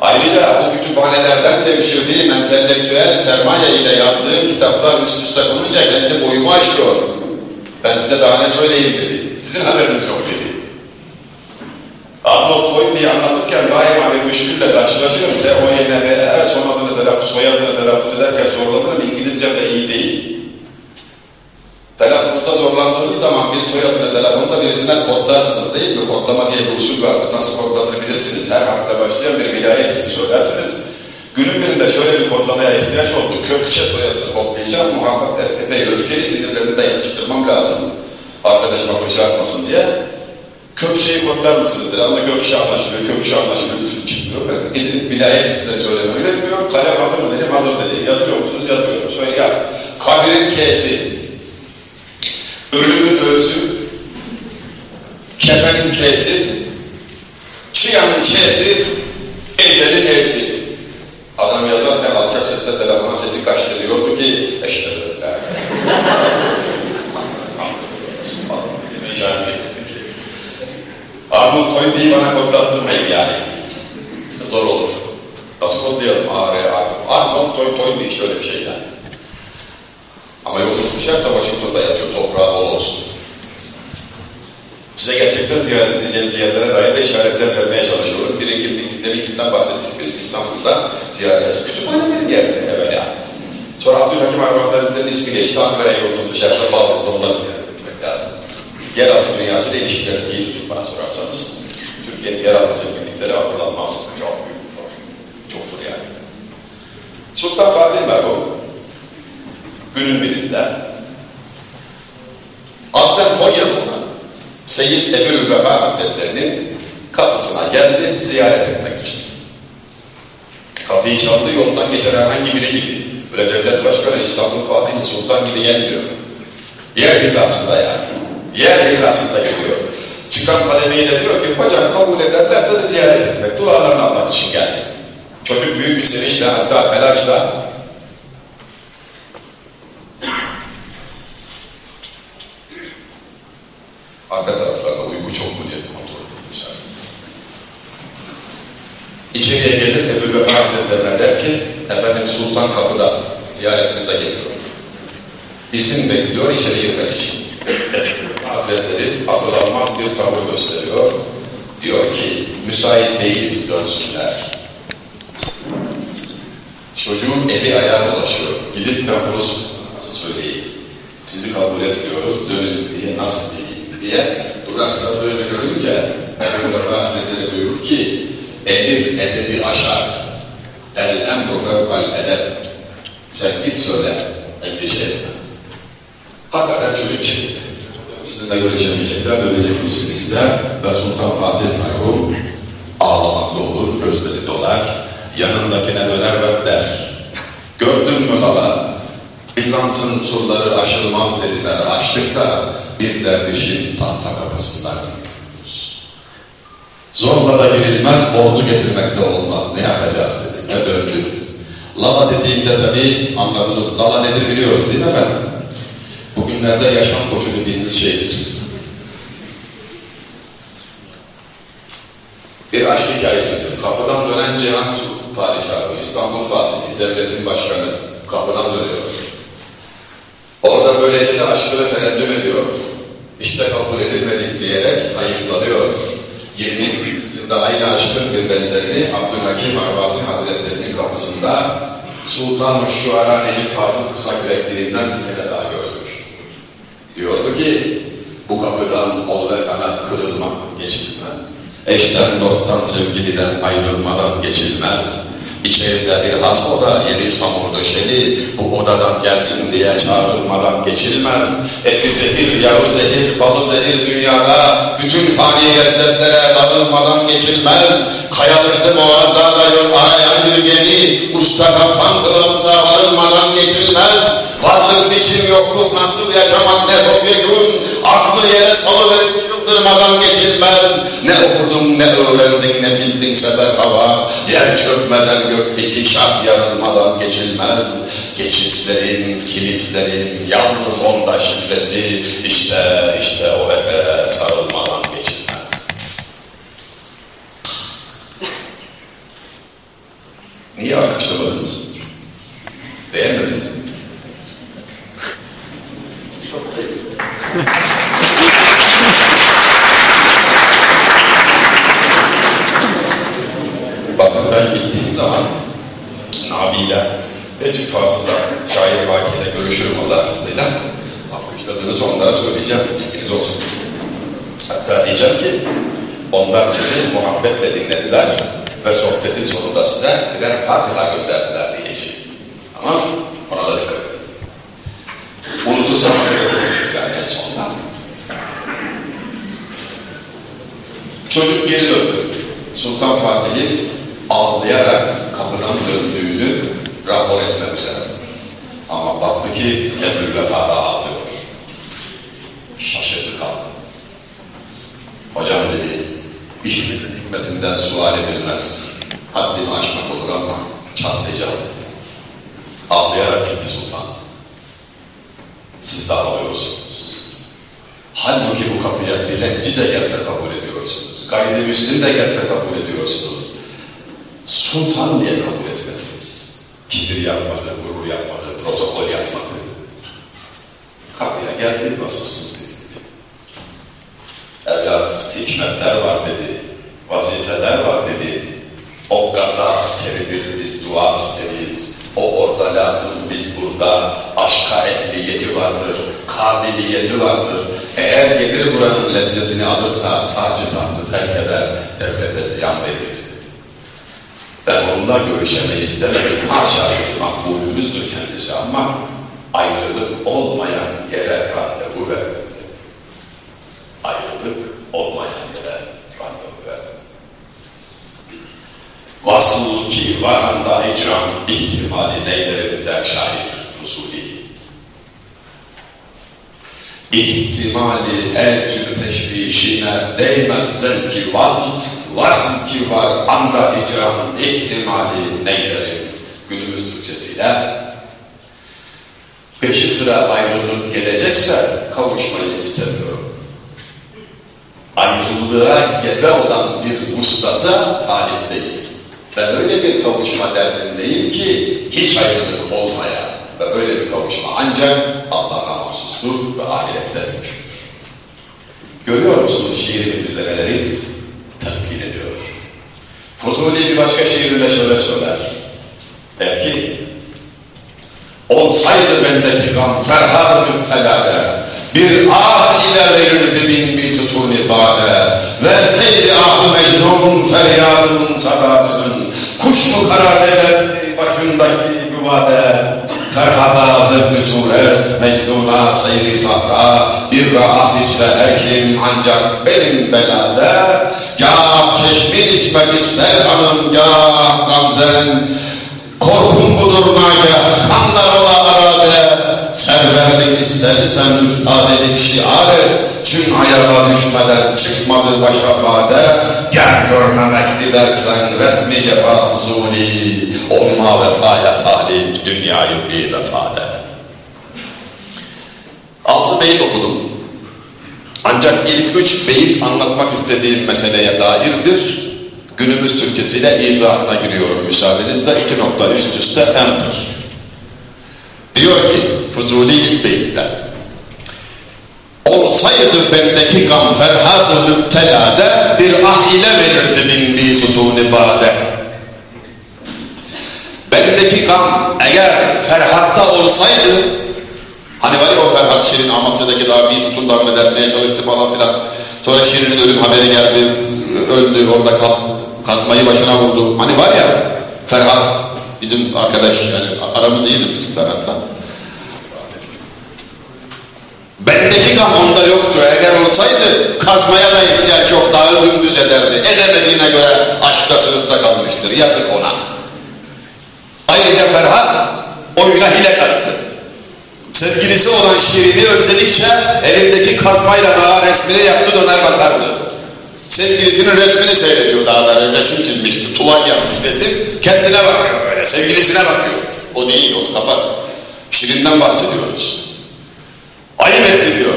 Ayrıca bu kütüphanelerden devşirdiğim entelektüel sermaye ile yazdığım kitaplar üst üste konunca kendi boyumu aşıyor. Ben size daha ne söyleyeyim dedi. Sizin haberiniz yok dedi. Arnold Toynbee'yi anlatırken daima bir müşkülle karşılaşıyorum. T o y n b e son adını telaffuz, soyadını telaffuz ederken zorlanırım. İngilizcem de iyi değil. Telaffuzda zorlandığınız zaman bir soyadını telefonda birisine kodlarsınız değil mi? Kodlama diye bir usul vardır. Nasıl kodladığını bilirsiniz. Her harfle başlayan bir vilayet ismi söylersiniz. Günün birinde şöyle bir kodlamaya ihtiyaç oldu. Kökçe soyadını kodlayacağım. Muhakkak epey öfkeli sinirlerini de yatıştırmam lazım. Arkadaşıma fırça atmasın diye. Kökçeyi kodlar mısınız dedi. Ama Gökçe anlaşılıyor, Kökçe anlaşılıyor. Çıkmıyor. Gidin vilayet isimleri söylemeyi bilmiyor. Kalem hazır mı dedim. Hazır dedi. Yazıyor musunuz? Yazıyorum. Söyle yaz. Kabirin K'si ölümün özü, kefenin kesi, çıyanın çesi, ecelin esi. Adam yazarken alçak sesle telefona sesi kaçtı diyordu ki eşhedü la Arnavut Toynbee'yi bana kodlattırmayın yani. Zor olur. Nasıl kodlayalım ağrıya Arnavut? Arnavut Toynbee şöyle bir şey yani. Ama yolunuz düşerse Washington'da yatıyor, toprağı bol olsun. Size gerçekten ziyaret edeceğiniz yerlere dair de işaretler vermeye çalışıyorum. Birikim, demikinden bahsettik biz İstanbul'da ziyaret Kütüphanelerin yerleri evvel yani. Sonra Abdülhakim Arvaz Hazretleri'nin ismi geçti. Ankara'ya yolunuz düşerse Bağdat'ta onları ziyaret etmek lazım. Yeraltı dünyasıyla ilişkilerinizi iyi tutun bana sorarsanız. Türkiye'nin yeraltı zenginlikleri akıl almaz. Çok büyük bir fark. Çoktur yani. Sultan Fatih merhum günün birinde Aslen Konya'da Seyyid Ebu'l Vefa Hazretleri'nin kapısına geldi ziyaret etmek için. Kapıyı çaldı yoldan geçen herhangi biri gibi. Böyle devlet başkanı İstanbul Fatih'i Sultan gibi gelmiyor. Yer hizasında yani. Yer hizasında geliyor. çıkan talebeyle diyor ki hocam kabul ederlerse de ziyaret etmek, dualarını almak için geldi. Çocuk büyük bir sevinçle hatta telaşla Arka taraflarda uyku çok mu diye kontrol ediyor İçeriye gelir Ebu Bekir Hazretlerine der ki efendim Sultan kapıda ziyaretinize geliyor. İzin bekliyor içeri girmek için. Hazretleri akıl almaz bir tavır gösteriyor. Diyor ki müsait değiliz dönsünler. Çocuğun eli ayağı dolaşıyor. Gidip ben bunu söyleyeyim? Sizi kabul etmiyoruz dönün diye nasıl diyeyim diye duraksadığını görünce Ebu Bekir Hazretleri buyurur ki emir edebi aşar. El emru fevkal edeb. Sen git söyle. Endişe etme. Hakikaten çocuk çıktı. Sizinle görüşemeyecekler, dönecek misiniz der ve Sultan Fatih merhum ağlamaklı olur, gözleri dolar, yanındakine döner ve der. Gördün mü lala? Bizans'ın surları aşılmaz dediler. Açtık da bir dervişin tahta kapısından. Zorla da girilmez, ordu getirmek de olmaz. Ne yapacağız dedi ve döndü. Lala dediğimde tabii anladınız. Lala nedir biliyoruz değil mi efendim? Bugünlerde yaşam koçu dediğimiz şeydir. Bir aşk hikayesidir. Kapıdan dönen Cihan Sultan Padişahı, İstanbul Fatihi, devletin başkanı kapıdan dönüyor. Orada böylece de aşkını tereddüm ediyor. İşte kabul edilmedik diyerek hayıflanıyor. 20 yılında aynı aşkın bir benzerini Abdülhakim Arvasi Hazretleri'nin kapısında Sultan-ı Necip Fatih Kısakürek dilinden bir kere daha gördük. Diyordu ki bu kapıdan kol ve kanat kırılma geçilmez. Eşten, dosttan, sevgiliden ayrılmadan geçilmez. İçeride bir has oda, yeri samur döşeli, bu odadan gelsin diye çağrılmadan geçilmez. Eti zehir, yağı zehir, balı zehir dünyada, bütün fani lezzetlere darılmadan geçilmez. Kayalıklı boğazlarda yol arayan bir gemi, usta kaptan kılığında varılmadan geçilmez. Biçim yokluk nasıl yaşamak ne topyekun, aklı yere salıverip çıldırmadan geçilmez. Ne okudun ne öğrendin ne bildin sefer hava, yer çökmeden gök iki şart yarılmadan geçilmez. Geçitlerin, kilitlerin, yalnız onda şifresi, işte işte o ete sarılmadan geçilmez. Niye alkışlamadınız? Beğenmediniz mi? Bakın ben gittiğim zaman Nabi'yle Necip Fazıl'la, Şair Baki ile görüşürüm Allah'ın izniyle. Alkışladığınızı onlara söyleyeceğim, bilginiz olsun. Hatta diyeceğim ki, onlar sizi muhabbetle dinlediler ve sohbetin sonunda size birer Fatiha gönderdiler diyeceğim. Ama ona da dikkat edin. Unutursam hatırlatırsınız yani en sonunda. Çocuk geri döndü. Sultan Fatih'i ağlayarak kapıdan döndüğünü rapor etmek üzere. Ama baktı ki Ebu Vefa da ağlıyor. Şaşırdı kaldı. Hocam dedi, işimizin hikmetinden sual edilmez. Haddimi aşmak olur ama çatlayacağım dedi. Ağlayarak gitti sultan. Siz de ağlıyorsunuz. Halbuki bu kapıya dilenci de gelse kabul ediyorsunuz. Gayrimüslim de gelse kabul ediyorsunuz. Sultan diye kabul etmediniz. Kibir yapmadı, gurur yapmadı, protokol yapmadı. Kapıya geldi vasıfsız dedi. Evlat hikmetler var dedi, vazifeler var dedi. O gaza askeridir, biz dua isteriz. O orada lazım, biz burada. Aşka ehliyeti vardır, kabiliyeti vardır. Eğer gelir buranın lezzetini alırsa tacı tahtı terk eder, devlete ziyan veririz. Ben onunla görüşemeyiz demedim. Haşa makbulümüzdür kendisi ama ayrılık olmayan yere randevu verdim. Ayrılık olmayan yere randevu verdim. Vasıl ki varanda hicran ihtimali neylerim der şair Fuzuli. İhtimali ecr teşvişine değmez zevki vasıl, vasıl ki var anda hicran ihtimali neylerim günümüz Türkçesiyle peşi sıra ayrılık gelecekse kavuşmayı istemiyorum. Ayrılığa gebe olan bir vuslata talip değil. Ben öyle bir kavuşma derdindeyim ki hiç ayrılık olmaya ve böyle bir kavuşma ancak Allah'a mahsustur ve ahirette mümkündür. Görüyor musunuz şiirimiz bize neleri telkin ediyor. Fuzuli bir başka şiirinde şöyle söyler. Der ki, Olsaydı bendeki gam ferhar müptelade, bir ah ile verirdi bin bir sütuni bade, verseydi ahı mecnun feryadının sadasın, kuş mu karar ederdi başındaki güvade, Ferhada zevk suret, mecnuna seyri sahra, bir rahat içre hekim ancak benim belade, Gah çeşmin içmek ister hanım, gah gamzen, Korkum budur nagah, kanlar ola arade, serverlik istersen müftadelik şiar et, çün ayağa düşmeden çıkmadı başa bade, gel görmemek dilersen resmi cefa fuzuli, olma vefaya talip, dünyayı bir vefade. Altı beyit okudum. Ancak ilk üç beyit anlatmak istediğim meseleye dairdir. Günümüz Türkçesiyle izahına giriyorum müsaadenizle. iki nokta üst üste enter. Diyor ki Fuzuli ilk beyitte. Olsaydı bendeki gam ferhadı müptelade bir ah ile verirdi bin bir sütuni bade. Bendeki gam eğer ferhatta olsaydı hani var ya o Ferhat Şirin Amasya'daki daha bir sütundan mı dermeye çalıştı falan filan. Sonra Şirin'in ölüm haberi geldi. Öldü orada kal kazmayı başına vurdu. Hani var ya Ferhat bizim arkadaş yani aramız iyidir bizim Ferhat'la. Bendeki gam onda yoktu. Eğer olsaydı kazmaya da ihtiyaç yok. Dağı dümdüz ederdi. Edemediğine göre aşkta sınıfta kalmıştır. Yazık ona. Ayrıca Ferhat oyuna hile kattı. Sevgilisi olan Şirin'i özledikçe elindeki kazmayla daha resmini yaptı döner bakardı. Sevgilisinin resmini seyrediyor dağları, resim çizmişti, tuval yapmış resim. Kendine bakıyor böyle, sevgilisine bakıyor. O değil, onu kapat. Şirinden bahsediyoruz. Ayıp etti diyor.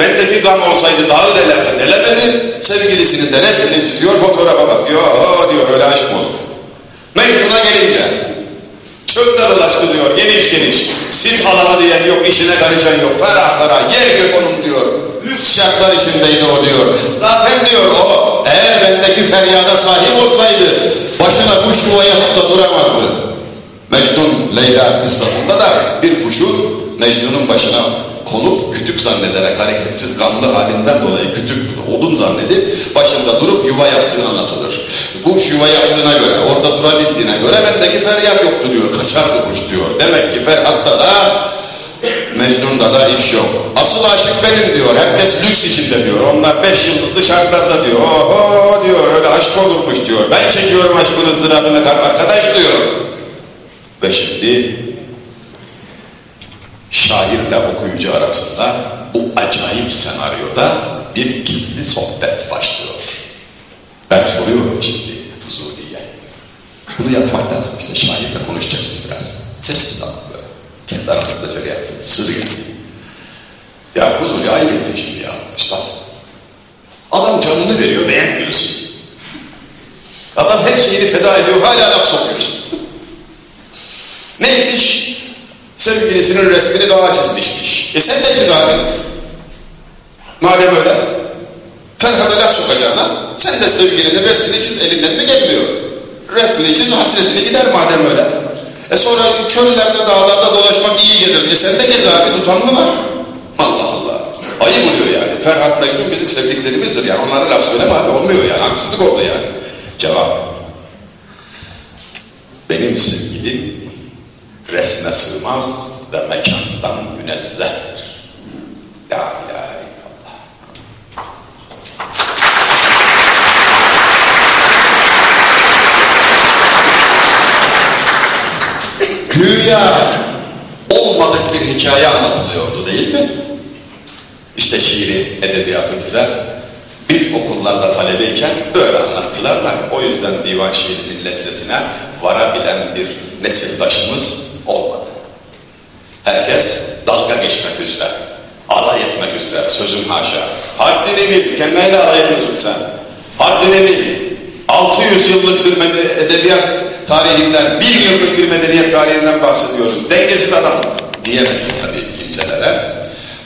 Bendeki gam olsaydı dağı delerdi, delemedi. Sevgilisinin de resmini çiziyor, fotoğrafa bakıyor. Aa diyor, öyle aşk mı olur? Mecnun'a gelince, çölde dolaştı diyor, geniş geniş. Siz alanı diyen yok, işine karışan yok. Ferah ferah, yer gök onun diyor. Lüks şartlar içindeydi o diyor. Zaten diyor o, eğer bendeki feryada sahip olsaydı, başına kuş yuva yapıp da duramazdı. Mecnun Leyla kıssasında da bir kuşu Mecnun'un başına konup kütük zannederek hareketsiz gamlı halinden dolayı kütük odun zannedip başında durup yuva yaptığını anlatılır. Kuş yuva yaptığına göre, orada durabildiğine göre bendeki feryat yoktu diyor, kaçardı kuş diyor. Demek ki Ferhat'ta da Mecnun'da da iş yok. Asıl aşık benim diyor, herkes lüks içinde diyor. Onlar beş yıldızlı şartlarda diyor. Oho diyor, öyle aşk olurmuş diyor. Ben çekiyorum aşkın ızdırabını arkadaş diyor. Ve şimdi şairle okuyucu arasında bu acayip senaryoda bir gizli sohbet başlıyor. Ben soruyorum şimdi Fuzuli'ye. Bunu yapmak lazım işte şairle konuşacaksın biraz. Sessiz ama. Kendi aranızda cere yapın. Sır yani. Ya Fuzuli ayıp etti şimdi ya. Üstad. Adam canını veriyor beğenmiyorsun. Adam her şeyini feda ediyor hala laf sokuyorsun. Neymiş? Sevgilisinin resmini doğa çizmişmiş. E sen de çiz abi. Madem öyle. Ferhat'a laf sokacağına sen de sevgilinin resmini çiz elinden mi gelmiyor? Resmini çiz hasretini gider madem öyle. E sonra çöllerde dağlarda dolaşmak iyi gelir. E sen de gez abi tutan mı var? Allah Allah. Ayıp oluyor yani. Ferhat Mecnun bizim sevdiklerimizdir yani. Onlara laf söyleme abi olmuyor yani. Haksızlık oldu yani. Cevap. Benim sevgilim resme sığmaz ve mekandan münezzehtir. La ilahe illallah. Güya olmadık bir hikaye anlatılıyordu değil mi? İşte şiiri, edebiyatı bize biz okullarda talebeyken böyle anlattılar da o yüzden divan şiirinin lezzetine varabilen bir nesildaşımız olmadı. Herkes dalga geçmek üzere, alay etmek üzere, sözüm haşa. Haddini bil, kendine alay ediyorsun sen. Haddini bil. 600 yıllık bir edebiyat tarihinden, bir yıllık bir medeniyet tarihinden bahsediyoruz. Dengesiz adam diyemedi tabii kimselere.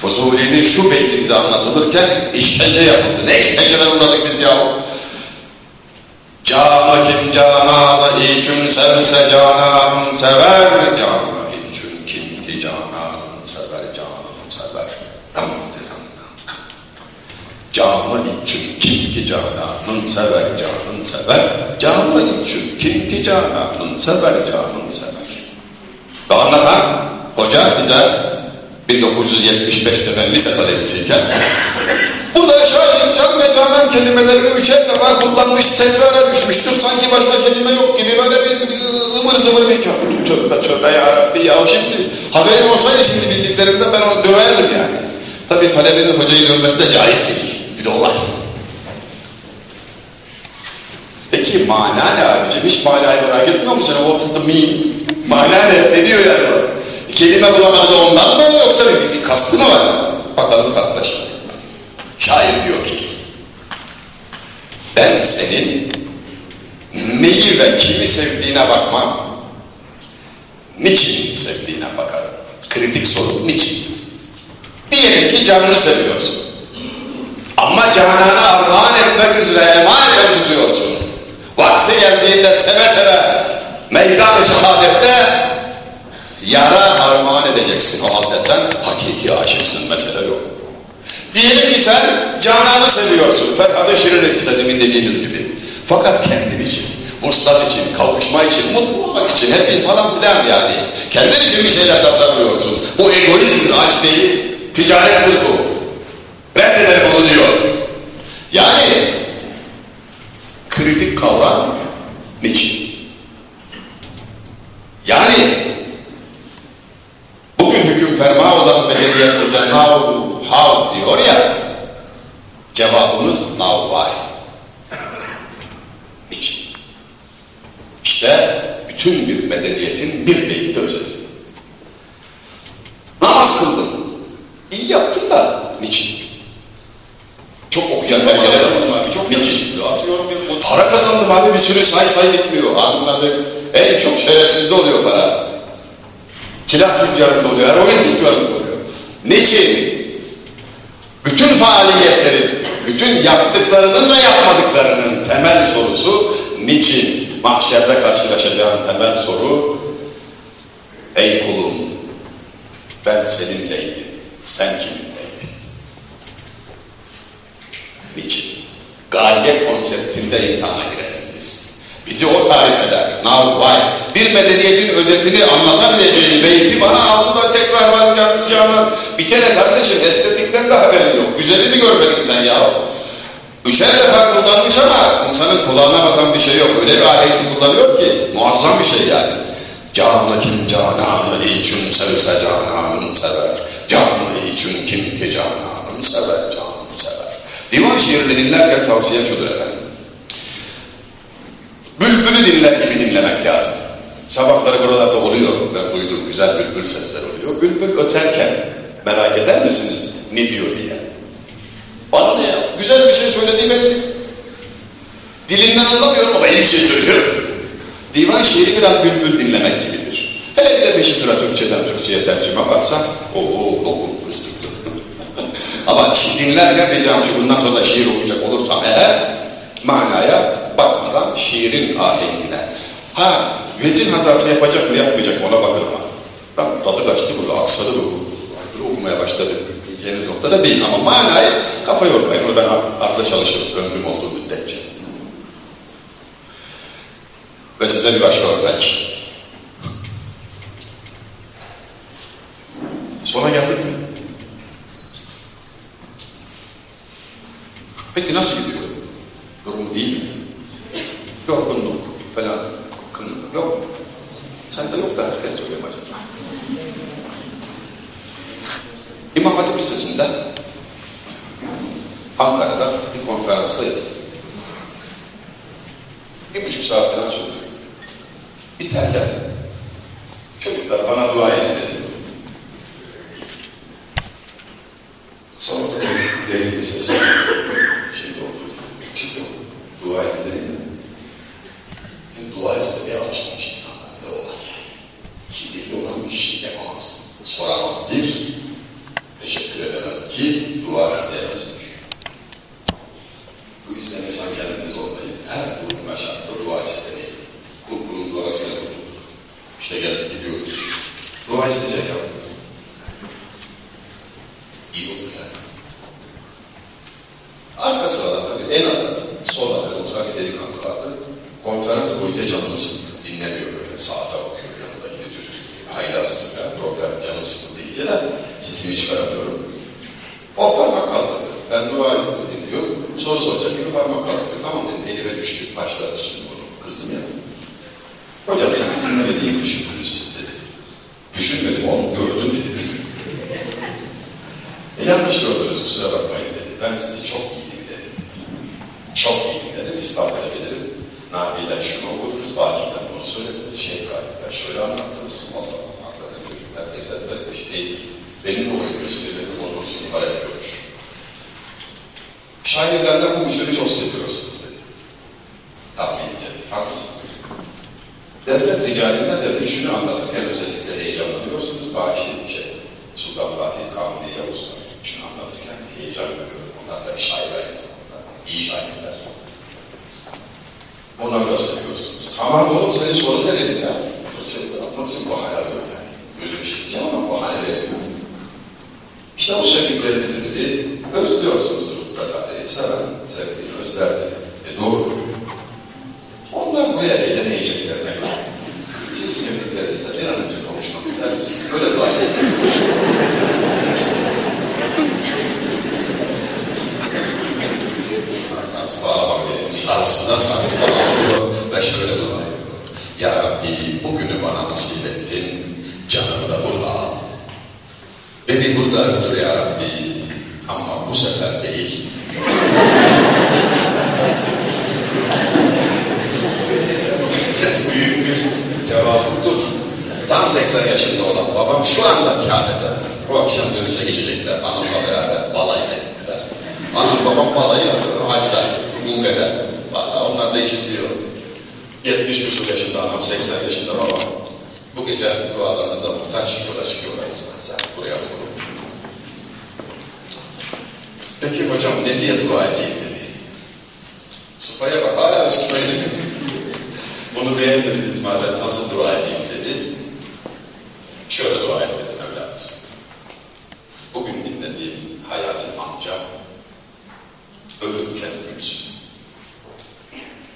Fuzuli'nin şu beyti bize anlatılırken işkence yapıldı. Ne işkenceler uğradık biz yahu? Cana kim cananı için sevse canan sever Cana için kim ki canan sever canan sever. Canı için kim ki cananın sever canın sever. Canı için kim ki cananın sever canın sever. Ve anlatan hoca bize 1975'te ben lise talebesiyken Burada şair can ve canan kelimelerini üçer defa kullanmış, tekrara düşmüştür. Sanki başka kelime yok gibi böyle bir ıvır zıvır bir tövbe tövbe ya Rabbi ya. Şimdi haberim olsaydı şimdi bildiklerinde ben onu döverdim yani. Tabii talebenin hocayı dövmesi de caiz değil. Bir de o. Peki mana ne abicim? Hiç manayı merak etmiyor musun? What's the mean? Mana ne? Ne diyor yani o? Kelime bulamadı da ondan mı yoksa bir, bir kastı mı var? Bakalım kasta şimdi. Şair diyor ki, ben senin neyi ve kimi sevdiğine bakmam, niçin sevdiğine bakarım. Kritik soru niçin? Diyelim ki canını seviyorsun. Ama canana armağan etmek üzere emaneten tutuyorsun. Vakti geldiğinde seve seve meydan-ı şehadette yara armağan edeceksin. O halde sen hakiki aşıksın mesele yok. Diyelim ki sen cananı seviyorsun. Ferhat-ı Şirin'i işte demin dediğimiz gibi. Fakat kendin için, vuslat için, kavuşma için, mutlu olmak için hep falan filan yani. Kendin için bir şeyler tasarlıyorsun. Bu egoizmdir, aşk değil. Ticarettir bu. Reddederim onu diyor. Yani kritik kavram niçin? Yani bugün hüküm ferma olan medeniyetimize now, how diyor ya cevabımız now why. Niçin? İşte bütün bir medeniyetin bir beyitte özeti. Namaz kıldım. İyi yaptın da niçin? Çok okuyan belgeler var. Çok niçin? Para kazandım abi bir sürü say say bitmiyor. Anladık. En çok şerefsizde oluyor para. Silah tüccarında oluyor, eroin tüccarında oluyor. Niçin? Bütün faaliyetlerin, bütün yaptıklarının ve yapmadıklarının temel sorusu niçin? Mahşerde karşılaşacağın temel soru Ey kulum ben seninleydim, sen kiminleydin? Niçin? Gaye konseptinde imtihana gireriz. Bizi o tarif eder. Why? Bir medeniyetin özetini anlatabileceği beyti bana altıda tekrar var yapacağını. Bir kere kardeşim estetikten de haberin yok. Güzeli mi görmedin sen ya? Üçer defa kullanmış ama insanın kulağına bakan bir şey yok. Öyle bir ahenk kullanıyor ki muazzam bir şey yani. Canı kim cananı için sevse cananın sever. Canı için kim ki cananın sever, cananın sever. Divan şiirini dinlerken tavsiye şudur efendim. Bülbülü dinler gibi dinlemek lazım. Sabahları buralarda oluyor. Ben duydum güzel bülbül sesler oluyor. Bülbül öterken merak eder misiniz ne diyor diye. Bana ne ya? Güzel bir şey söylediği belli. Dilinden anlamıyorum ama iyi bir şey söylüyor. Divan şiiri biraz bülbül dinlemek gibidir. Hele bir de peşi sıra Türkçeden Türkçe'ye tercüme varsa o lokum fıstıklı. Ama dinlerken diyeceğim şu bundan sonra şiir okuyacak olursam eğer manaya bakmadan şiirin ahengine. Ha vezin hatası yapacak mı yapmayacak mı ona bakın ama. Ben tadı kaçtı burada aksadı bu. Okumaya başladı. Diyeceğiniz noktada değil ama manayı kafa yormayın. Onu ben ar- arıza çalışırım ömrüm olduğu müddetçe. Ve size bir başka örnek. Sona geldik tevafuktur. Tam 80 yaşında olan babam şu anda Kabe'de. Bu akşam dönüşe geçecekler. Anamla beraber balayına gittiler. Anam babam balayı yapıyor. Hacda, Umre'de. Valla onlar da işitiyor. 70 küsur yaşında anam, 80 yaşında babam. Bu gece dualarınıza muhtaç yola çıkıyorlar istersen buraya doğru. Peki hocam ne diye dua edeyim dedi. Sıfaya bak hala sıfaya Bunu beğenmediniz madem nasıl dua edeyim dedi. Şöyle dua et dedim. Bugün dinlediğim hayatın amca ölürken gülsün.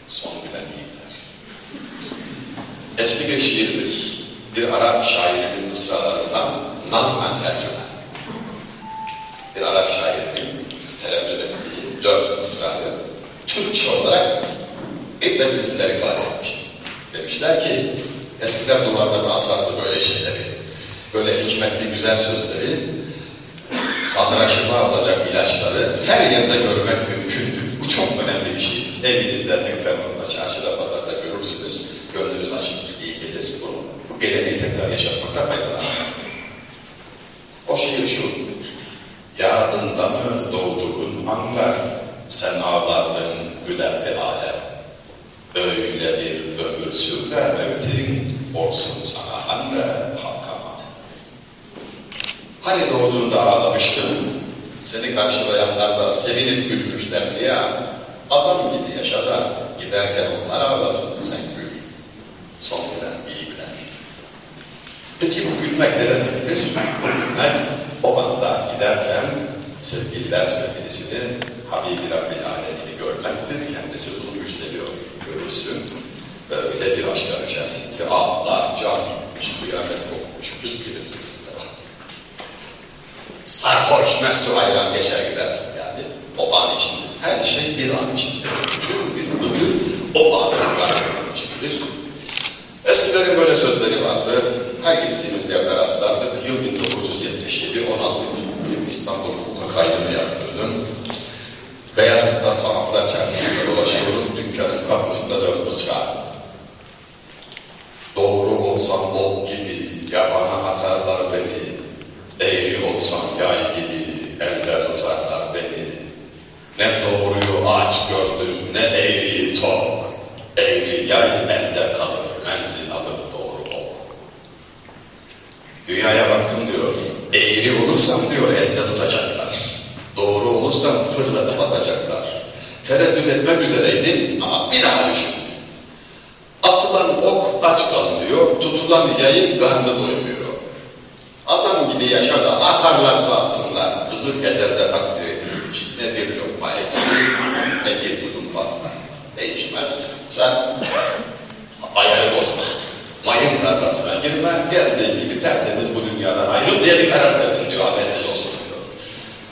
Son bilen iyiler. Eski bir şiirdir. Bir Arap şairinin mısralarından nazmen tercüme. Bir Arap şairinin terennüm ettiği dört mısrayı Türkçe olarak bir de bizimkiler ifade etmiş. Demişler ki eskiler duvardan asardı böyle şeyleri. Böyle hikmetli güzel sözleri sadıra şifa olacak ilaçları her yerde görmek mümkündü. Bu çok önemli bir şey. Evinizde, dükkanınızda, çarşıda, pazarda görürsünüz. Gönlünüz açık iyi gelir. Bunu, bu geleneği tekrar yaşatmakta faydalanır. O şiir şu. Yadında mı doğduğun anlar sen ağlardın gülerdi alem. Öyle bir ömür sür de mevtin olsun sana anne hakkamat. Hani doğduğunda ağlamıştın, seni karşılayanlar da sevinip gülmüşlerdi ya, adam gibi yaşa da giderken onlar ağlasın sen gül. Son bilen iyi bilen. Peki bu gülmek ne demektir? Bu gülmek o anda giderken sevgililer sevgilisini Habibi Rabbil Alemini görmektir. Kendisi bunu. Görürsün. Öyle bir aşk içerisinde ki ağlar, can gitmiş, kıyamet kopmuş, biz bilirsiniz. Sarhoş, mestu hayran geçer gidersin yani. O an içinde. Her şey bir an içinde. Bütün bir ömür o rahmetin içindedir. Eskilerin böyle sözleri vardı. Her gittiğimiz yerde rastlardık. Yıl 1977, 16 Eylül İstanbul Hukuka kaydını yaptırdım. Beyazıt'ta Sanatlar Çarşısı'nda dolaşıyorum. Dükkanın kapısında dört mıska. Doğru olsam bok gibi yabana atarlar beni. Eğri olsam yay gibi elde tutarlar beni. Ne doğruyu ağaç gördüm ne eğriyi tok. Eğri yay elde kalır menzil alır doğru ok. Dünyaya baktım diyor. Eğri olursam diyor elde tutacaklar. Doğru olursam fırlatıp atacaklar. Tereddüt etmek üzereydim ama bir daha düşündüm. Atılan ok aç kalmıyor, tutulan yayın karnı doymuyor. Adam gibi yaşa da atarlarsa atsınlar. Kızı gezerde takdir edilmiş. Ne bir lokma eksik, ne bir yudum fazla. Değişmez. Sen ayarı bozma. Mayın tarlasına girme, geldiğin gibi tertemiz bu dünyadan ayrıl diye bir karar verdin diyor, haberiniz olsun diyor.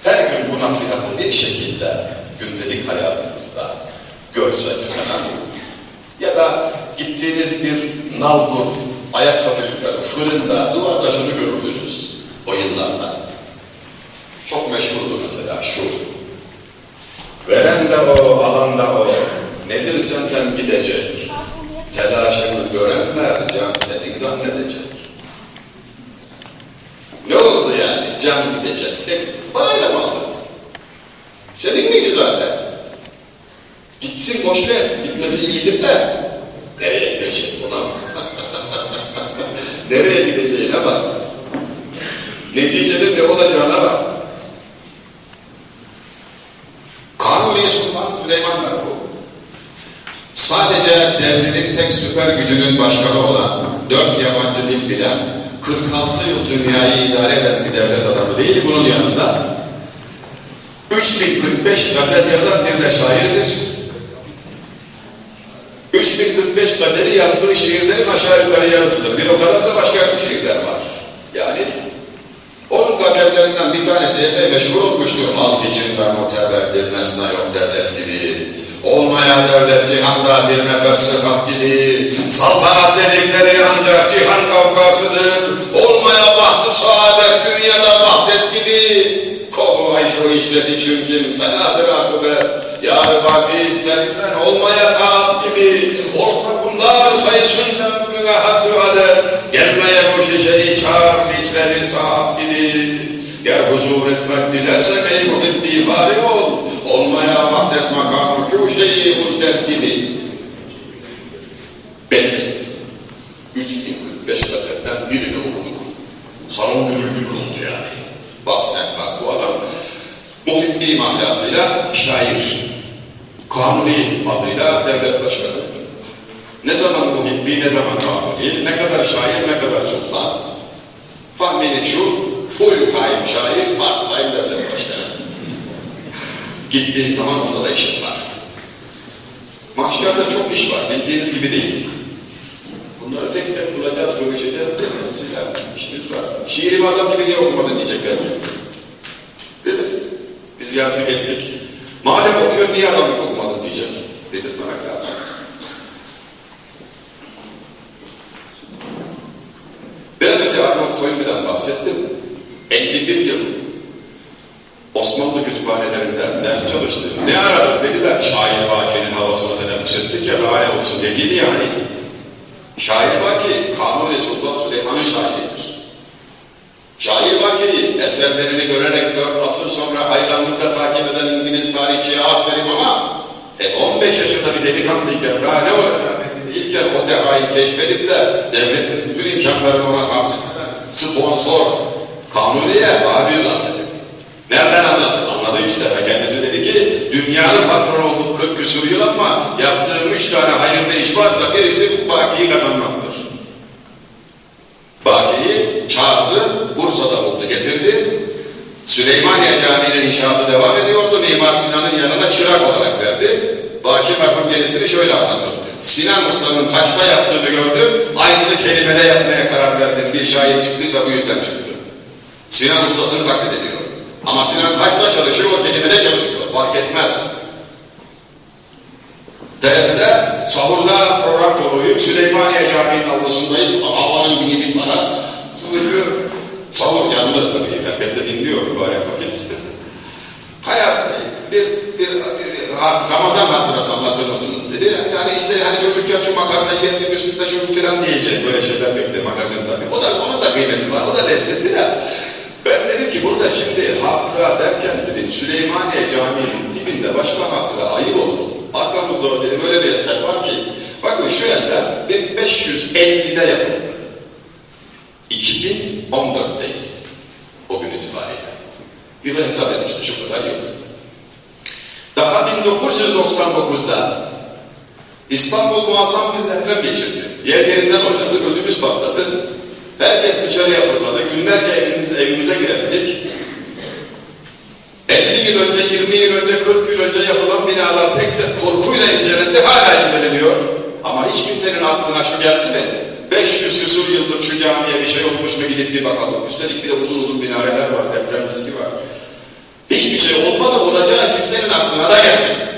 Her gün bu nasihatı bir şekilde gündelik hayatımızda görsek falan ya da gittiğiniz bir nalbur, ayakkabı dükkanı, fırında, duvarda şunu görürdünüz o yıllarda. Çok meşhurdu mesela şu. Veren de o, alan da o. Nedir senden gidecek? Eserlerini görerek dört asır sonra hayranlıkla takip eden İngiliz tarihçiye aferin ama e 15 yaşında bir delikanlıyken daha ne olacak? Değilken o dehayı keşfedip de devletin bütün imkanlarını ona tahsis eden sponsor Kanuni'ye büyük aferin. Nereden anladı? Anladı işte. Kendisi dedi ki dünyanın patron olduk 40 küsur yıl ama yaptığım üç tane hayırlı iş varsa birisi bakiyi kazanmaktır. Bakiyi çağırdı, Bursa'da buldu, getirdi. Süleymaniye Camii'nin inşaatı devam ediyordu. Mimar Sinan'ın yanına çırak olarak verdi. Baki merhum gerisini şöyle anlatır. Sinan Usta'nın taşta yaptığını gördüm. Aynı kelimede yapmaya karar verdim. Bir şair çıktıysa bu yüzden çıktı. Sinan Usta'sını taklit ediyor. Ama Sinan taşta çalışıyor, o kelimede çalışıyor. Fark etmez. TRT'de sahurda program koyup Süleymaniye Camii'nin avlusundayız. Havanın bini bin para. Söylüyor. Sahur canlı tabii. Herkes de dinliyor mübarek vakit. Hayat bir, bir, bir hat, Ramazan hatırası anlatır mısınız dedi. Yani işte hani çocukken şu makarna yerdim üstünde şu filan diyecek böyle şeyler bekle magazin tabii. O da onun da kıymeti var. O da lezzetli de. Ben dedim ki burada şimdi hatıra derken dedim Süleymaniye Camii'nin dibinde başka hatıra ayıp olur. Arkamızda öyle bir eser var ki bakın şu eser 1550'de yapıldı. 2014'teyiz. O gün itibariyle. De hesap edin işte şu kadar yıl. Daha 1999'da İstanbul muazzam bir deprem geçirdi. Yer yerinden oynadı, ödümüz patladı. Herkes dışarıya fırladı. Günlerce evimiz, evimize giremedik. 50 yıl önce, 20 yıl önce, 40 yıl önce yapılan binalar tek tek korkuyla incelendi, hala inceleniyor. Ama hiç kimsenin aklına şu geldi mi? 500 küsur yıldır şu camiye bir şey olmuş mu gidip bir bakalım. Üstelik bir de uzun uzun minareler var, deprem riski var. Hiçbir şey olmadı, olacağı kimsenin aklına da gelmedi.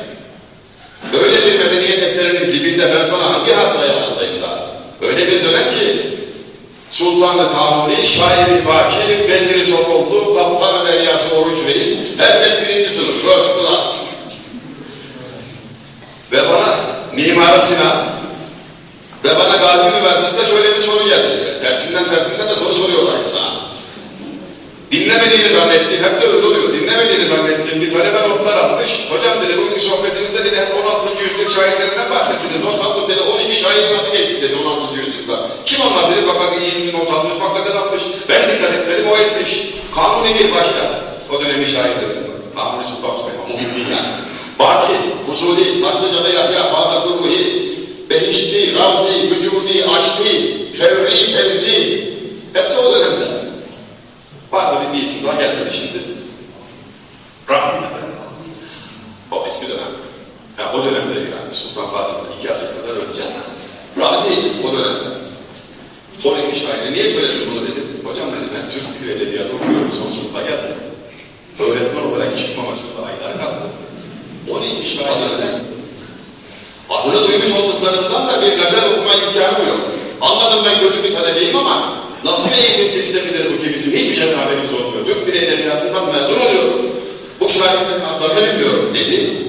Böyle bir medeniyet eserinin dibinde ben sana hangi hatırayı anlatayım daha? Öyle bir dönem ki Sultanı Kanuni, şairi Baki, veziri Sokollu, kaptanı Deryası Oruç Reis, herkes birinci sınıf, first class. Ve bana Mimarı Sinan ve bana Gazi Üniversitesi'nde şöyle bir soru geldi. Tersinden tersinden de soru soruyorlar insana. Dinlemediğini zannettiğim, hep de öyle oluyor. Dinlemediğini zannettiğim bir talebe notlar almış. Hocam dedi bugün sohbetinizde dedi hep 16. yüzyıl şairlerinden bahsettiniz. Not aldım dedi 12 şairin adı geçti dedi 16. yüzyılda. Kim onlar dedi bakalım iyi not almış, hakikaten almış. Ben dikkat etmedim o etmiş. Kanuni bir başta. O dönemin şairleri. Kanuni Sultan Süleyman. Muhimmi yani. Baki, Fuzuli, Tatlıca ve Yahya, Bağdat Ruhi, Behişti, Ravzi, Vücudi, Aşki, Fevri, Fevzi. Hepsi o dönemde. Da bir isim daha gelmedi şimdi. Rahmi. O eski dönem. Ya o dönemde yani Sultan Fatih'ten iki asır kadar önce. Rahmi o dönemde. 12 şairi. Niye söyledin bunu dedim. Hocam dedi ben Türk dili edebiyatı okuyorum. Son sınıfta geldim. Öğretmen olarak çıkmama şurada aylar kaldı. 12 şairlerden adını duymuş olduklarından da bir gazel okuma imkanım yok. Anladım ben kötü bir talebeyim ama nasıl bir eğitim sistemidir bu ki bizim hiçbir şeyden haberimiz olmuyor. Türk dili edebiyatından mezun oluyorum. Bu şairlerin adlarını bilmiyorum dedi.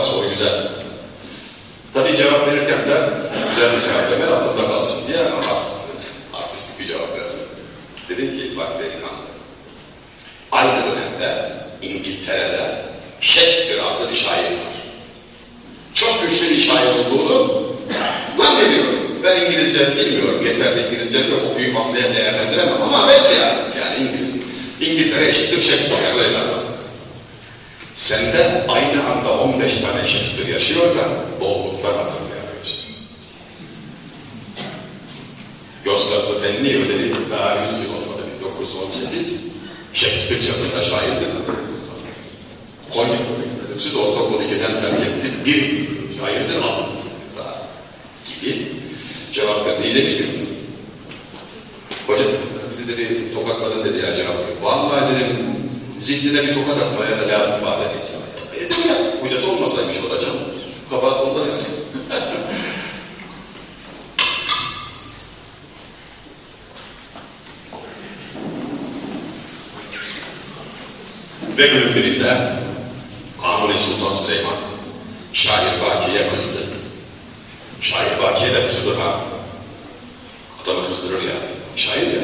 Bak soru güzel. Tabii cevap verirken de güzel bir cevap vermeli aklında kalsın diye ama artistik bir cevap verdim. Dedim ki bak delikanlı. Aynı dönemde İngiltere'de Shakespeare adlı bir şair var. Bir şair olduğunu zannediyorum. Ben İngilizce bilmiyorum. Yeterli İngilizce yok. Okuyup anlayan değerlendiremem ama belli artık yani İngiliz. İngiltere eşittir Shakespeare böyle adam. Sende aynı anda 15 tane Shakespeare yaşıyor da bolluktan hatırlayamıyorsun. Yozgatlı Fenli ödedi daha 100 yıl olmadı 1918. Shakespeare çadırda şairdi. Konya siz ortaokul 2'den terk ettik. Bir şairdir al. Gibi cevap vermeyi demiştim. Hocam bizi dedi tokatladın dedi ya cevap yok. Vallahi dedim zihnine bir tokat atmaya da lazım bazen insana. Edebiyat hocası olmasaymış hocam. Kabahat onda yani. Ve günün birinde Kanuni Sultan Süleyman şair Baki'ye kızdı. Şair Baki'ye de kızılır ha. Adamı kızdırır yani. Şair ya.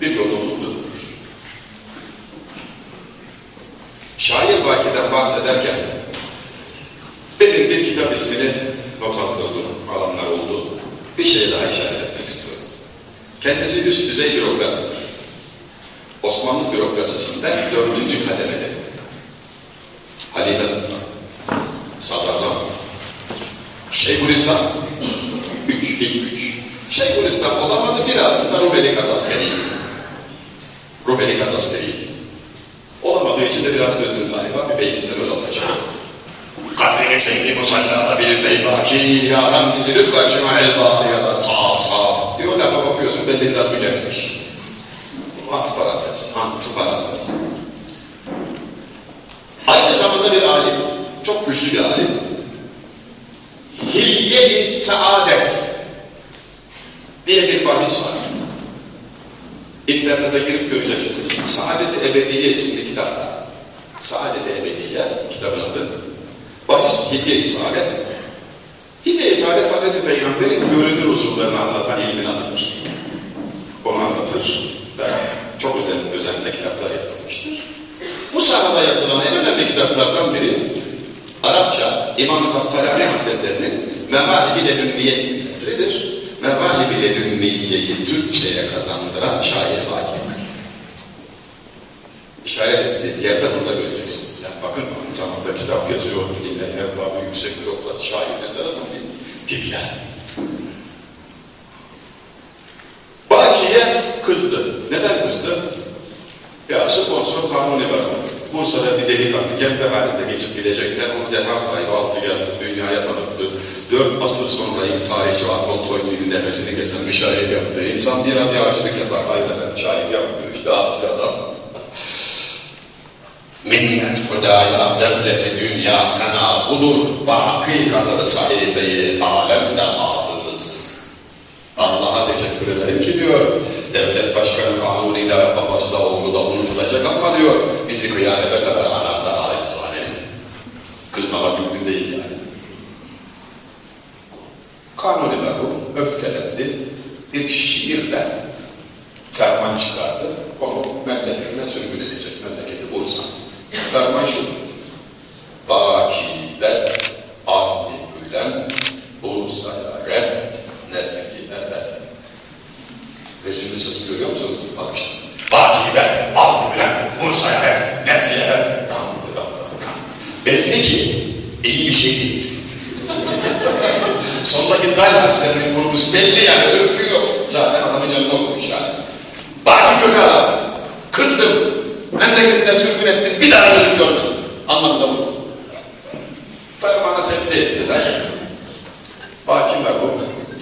Bir yolunu bulur kızdırır. Şair Baki'den bahsederken benim bir kitap ismini not aldırdım, alanlar oldu. Bir şey daha işaret etmek istiyorum. Kendisi üst düzey bürokrattır. Osmanlı bürokrasisinden dördüncü kademede. Halife Sadrazam. Şeyhülislam. Üç, ilk üç. Şeyhülislam olamadı bir altında Rumeli Gazaskeriydi. Rumeli Gazaskeriydi. Olamadığı için de biraz döndüm galiba bir beytinde böyle olacak. Kalbine sevgi musallada bir beybaki yaram dizilip karşıma el bağlayalar saf saf diyor lafa bakıyorsun belli biraz mücevmiş. Ant parantez, ant parantez. Aynı zamanda bir alim, çok güçlü bir alim. Hilye-i Saadet diye bir bahis var. İnternete girip göreceksiniz. Saadet-i Ebediye isimli kitapta. Saadet-i Ebediye kitabın adı. Bahis Hilye-i Saadet. Hilye-i Saadet Hazreti Peygamber'in görünür uzuvlarını anlatan ilmin adıdır. Onu anlatır ve çok özel, özenle kitaplar yazılmıştır. Bu sahada yazılan en önemli kitaplardan biri Arapça İmam-ı Kastalani Hazretleri'nin Mevahib-i Ledünniye'dir. Mevahib-i Ledünniye'yi Türkçe'ye kazandıran şair Vaki. İşaret ettiği bir yerde burada göreceksiniz. Yani bakın aynı zamanda kitap yazıyor, ilimle erbabı yüksek bürokrat, şair enteresan bir tip yani. Bakiye kızdı. Neden kızdı? Ya sponsor kanuni var. Bursa'da bir delikanlı kendi halinde geçip gidecekler. Onu deha sahibi altı geldi, dünyaya tanıttı. Dört asır sonra tarihçi Arnold Toynbee nefesini kesen bir şair yaptı. İnsan biraz yavaşlık yapar. Ayda ben şair yapmıyor işte hadisi adam. Minnet hudaya devleti dünya fena bulur. Baki kalır sayfeyi alemde adımız. Allah'a teşekkür ederim ki diyor, devlet başkanı kanuniyle babası da oğlu da unutulacak ama diyor, bizi kıyamete kadar anamda ait sahne. Kızmamak mümkün değil yani. Kanuni bu öfkelendi, bir şiirle ferman çıkardı, onu memleketine sürgün edecek, memleketi Bursa. Ferman şu, Bakibet, azmi gülen, Bursa'ya red. Resimli sözü görüyor musunuz? Bak işte. Vakibet, azmi bülent, Bursa'ya evet, nefriye evet. Ram, ram. Belli ki iyi bir şey değil. Sondaki dal harflerinin vurgusu belli yani, övgü yok. Zaten adamın canını okumuş yani. Baki Kökal, kızdım, memleketine sürgün ettin, bir daha gözüm görmesin. Anlamında bu. Fermanı tebliğ ettiler. Baki merhum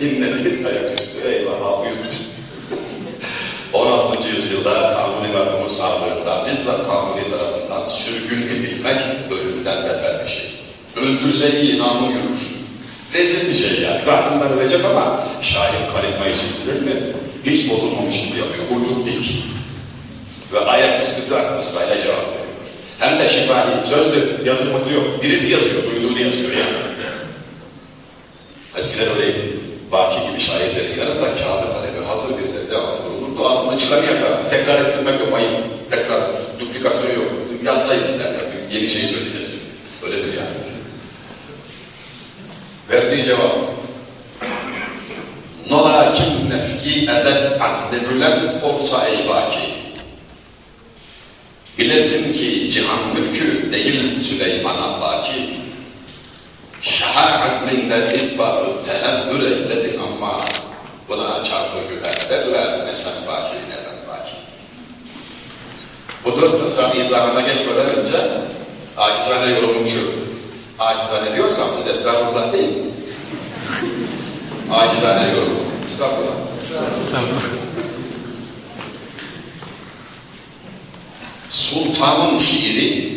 dinledi, ayaküstü eyvah uyut. 16. yüzyılda Kanuni merhumun sağlığında bizzat Kanuni tarafından sürgün edilmek ölümden beter bir şey. Öldürse iyi namı yürür. Rezil bir şey yani. Rahmından ölecek ama şair karizmayı çizdirir mi? Hiç bozulmamış gibi yapıyor. Uyruk değil. Ve ayaküstü dört mısrayla cevap veriyor. Hem de şifali, sözlü, yazılması yok. Birisi yazıyor, duyduğunu yazıyor yani. Eskiden öyleydi. Baki gibi şairlerin yanında kağıdı kalemi hazır birileri devamlı olurdu. Ağzından çıkanı yazardı. Tekrar ettirmek yok ayıp. Tekrar duplikasyon yok. Yazsaydın derler. Yeni şey söyleyeceğiz. Öyledir yani. Verdiği cevap. Nola kim nefyi eden azde bülent olsa ey baki. Bilesin ki cihan mülkü değil Süleyman'a baki. Şaha azminde ispatı tehebbür eyledin ama buna çarpı güvenlerler ne sen baki ne ben baki. Bu dört mısra izahına geçmeden önce acizane yorumum şu. Acizane diyorsam siz estağfurullah değil. Acizane yorum. Estağfurullah. Estağfurullah. Sultanın şiiri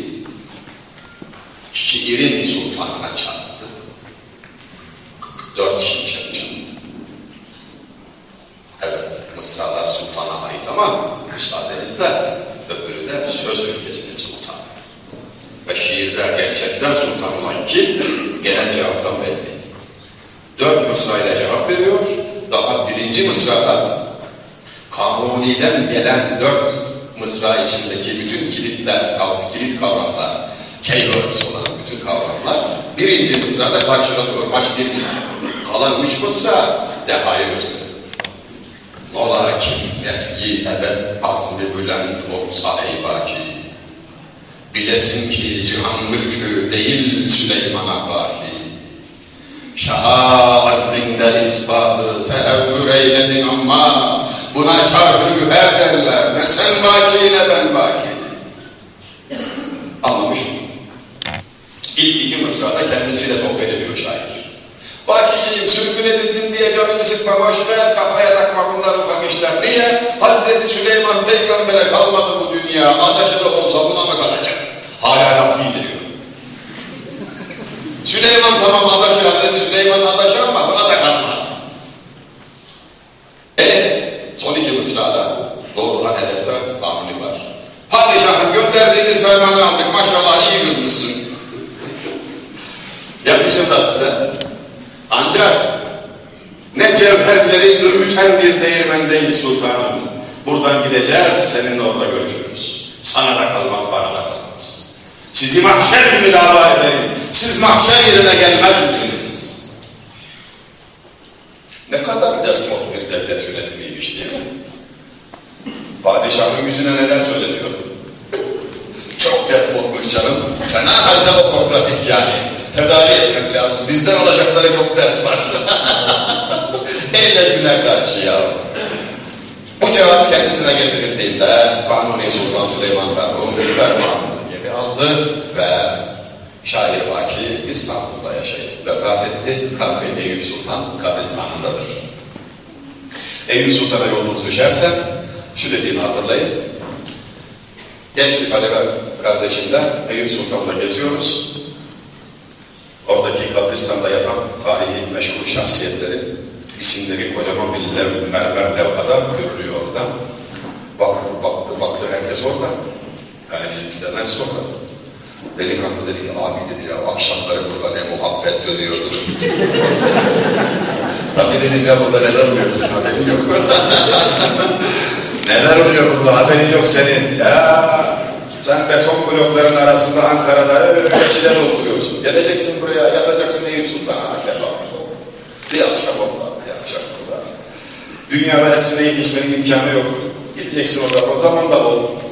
Gideceksin o zaman da bol.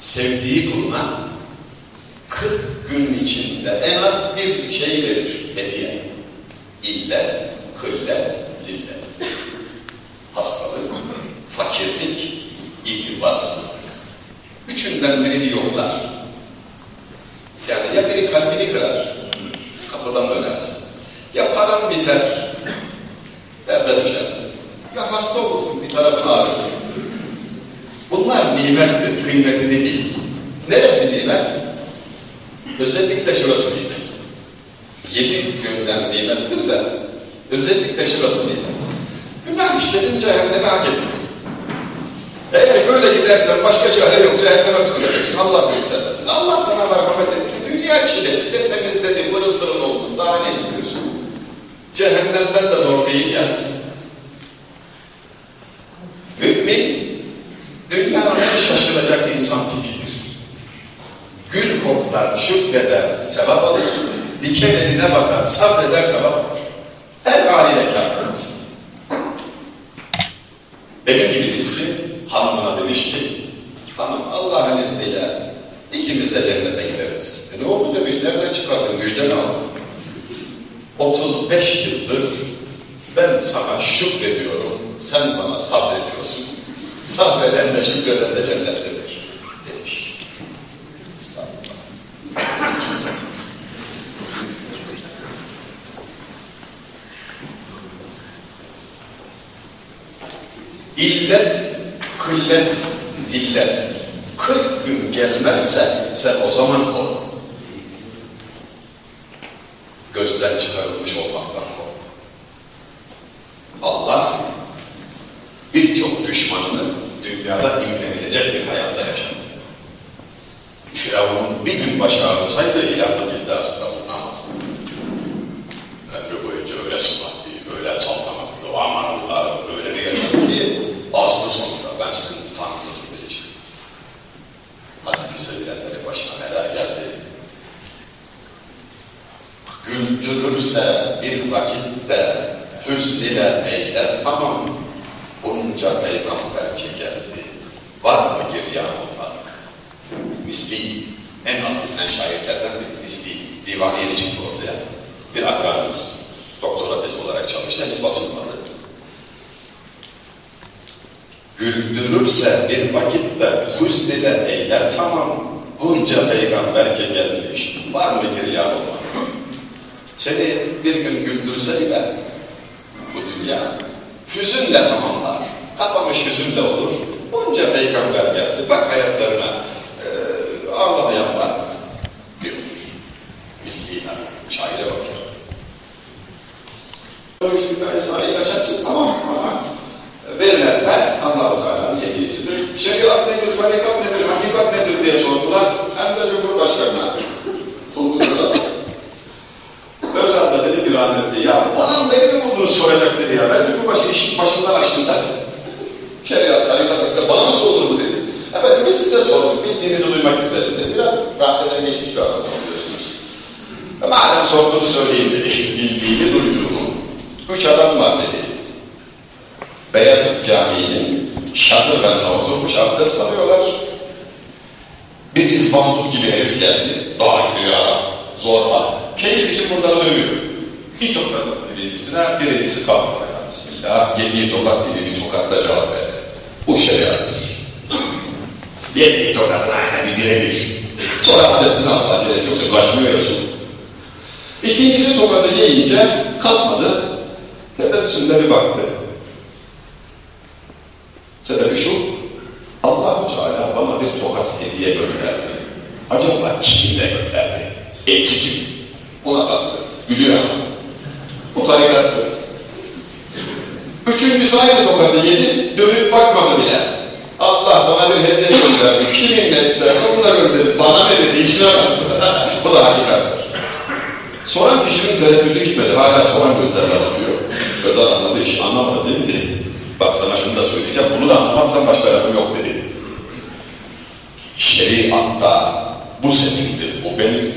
sevdiği kuluna 40 gün içinde en az bir şey verir hediye. İllet, kıllet, zillet. bilgisidir. Şeriat nedir, tarikat nedir, hakikat nedir diye sordular. Hem de Cumhurbaşkanı'na. Özal da dedi bir rahmetli, ya bana beni mi buldunuz soracak dedi ya. Ben Cumhurbaşkanı işin başından açtım zaten. Şeriat, tarikat, hakikat bana nasıl olur mu dedi. Efendim biz size sorduk, bildiğinizi duymak istedim dedi. Biraz rahmetten geçmiş bir adam oluyorsunuz. E madem sordum söyleyeyim dedi, bildiğini duyduğumu. Üç adam var dedi. şadırlarına oturmuş abdest alıyorlar. Bir izbandut gibi herif geldi. Dağ gibi ya zorba. Keyif için buradan dövüyor. Bir tokat birincisine, birincisi kalkmıyor. Bismillah, yediği tokat gibi bir tokatla cevap verdi. Bu şeriattır. Yediği tokatın aynen bir birebir. Sonra abdestini alma acelesi yoksa kaçmıyorsun. İkincisi tokadı yiyince kalkmadı. Tebessümle bir baktı. Sebebi şu, Allah-u Teala bana bir tokat hediye gönderdi. Acaba kimle gönderdi? Elçi kim? Ona baktı. Gülüyor ama. O tarikattı. Üçüncüsü aynı tokatı yedi, dönüp bakmadı bile. Allah bana bir hediye gönderdi. Kiminle isterse ona gönderdi. Bana ne dedi, işine baktı. Bu da hakikattir. Soran kişinin tereddütü gitmedi. Hala soran gözlerle bakıyor. Gözler anladı, iş anlamadı değil mi? Bak sana şunu da söyleyeceğim. Bunu da anlamazsan başka lafım yok dedi. Şeriatta bu senindir, bu benim.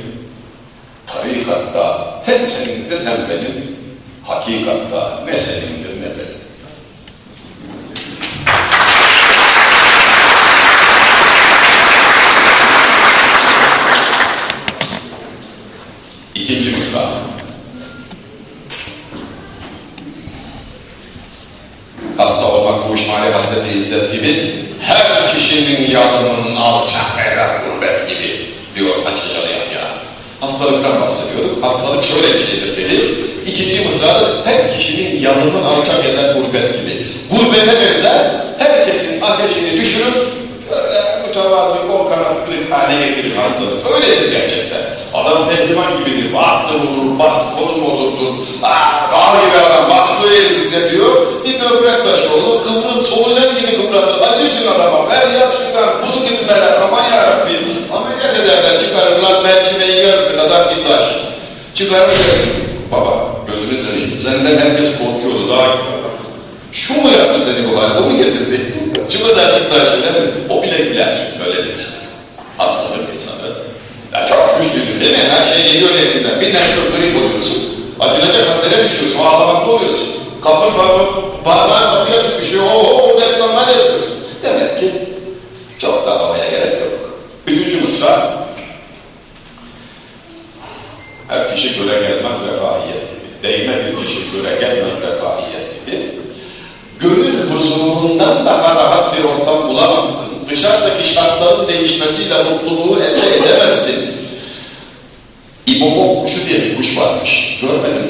Tarikatta hem senindir hem benim. Hakikatta ne senindir ne benim. İkinci mısra. Hasta İsmail Hazreti İzzet gibi her kişinin yanının alçak eder gurbet gibi diyor Takiyalı Yahya. Hastalıktan bahsediyorduk. Hastalık şöyle bir dedi. İkinci mısrada her kişinin yanının alçak eder gurbet gibi. Gurbete benzer herkesin ateşini düşürür. Böyle mütevazı kol kanat kırık hale getirir hastalık. Öyledir gerçekten. Adam pehlivan gibidir. Baktı vurur, bastı kolunu oturtur. Aa, dağ gibi adam bastığı yeri titretiyor. Bir böbrek taşı olur. Kıvrım, solucan gibi kıvranır. Acırsın adama. Ver yap şuradan. Kuzu gibi meler. Aman yarabbim. Ameliyat ederler. Çıkarırlar. Mercimeğin yarısı kadar bir taş. Çıkarır dersin. Baba gözünü seveyim. Senden herkes korkuyordu. Daha şu mu yaptı seni bu hale? O mu getirdi? Şu kadarcık daha söyler mi? O bile güler. Öyle demişler. Hastalık insanı. Ya çok güçlüdür değil mi? Her şey geliyor elinden. Bir nefes grip oluyorsun. Acınacak haddere düşüyorsun. Ağlamaklı oluyorsun. Kapı parmağın kapıya sıkışıyor. O o destanlar yazıyorsun. Demek ki çok da havaya gerek yok. Üçüncü mısra. Her kişi göre gelmez refahiyet gibi. Değme bir kişi göre gelmez refahiyet gibi. Gönül huzurundan daha rahat bir ortam bulamazsın. Dışarıdaki şartların değişmesiyle mutluluğu elde edemezsin. İbobok kuşu diye bir kuş varmış. Görmedim,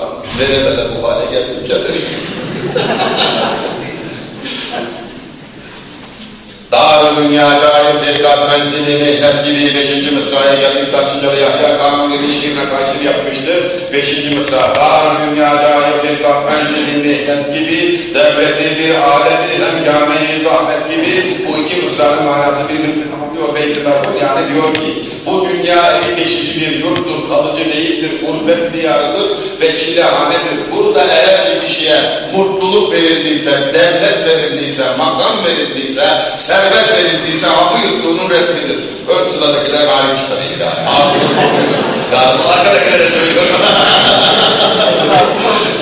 Sultan vere vere bu hale geldik yani. Dar-ı dünya cair firkat menzili mihnet gibi 5. mısraya geldik Taşlıcalı Yahya Kanuni ilişkine karşı yapmıştı. 5. mısra Dar-ı dünya cair firkat menzili mihnet gibi devleti bir aleti hengame-i zahmet gibi bu iki mısranın manası birbirini tamamlıyor. Beyti yani diyor ki bu dünya geçici bir yurttur, kalıcı değildir, gurbet diyarıdır ve çilehanedir. Burada eğer bir kişiye mutluluk verildiyse, devlet verildiyse, makam verildiyse, servet verildiyse hakkı yuttuğunun resmidir. Ön sıradakiler hariç tabii ki. Lazım arkadakilere söylüyorum.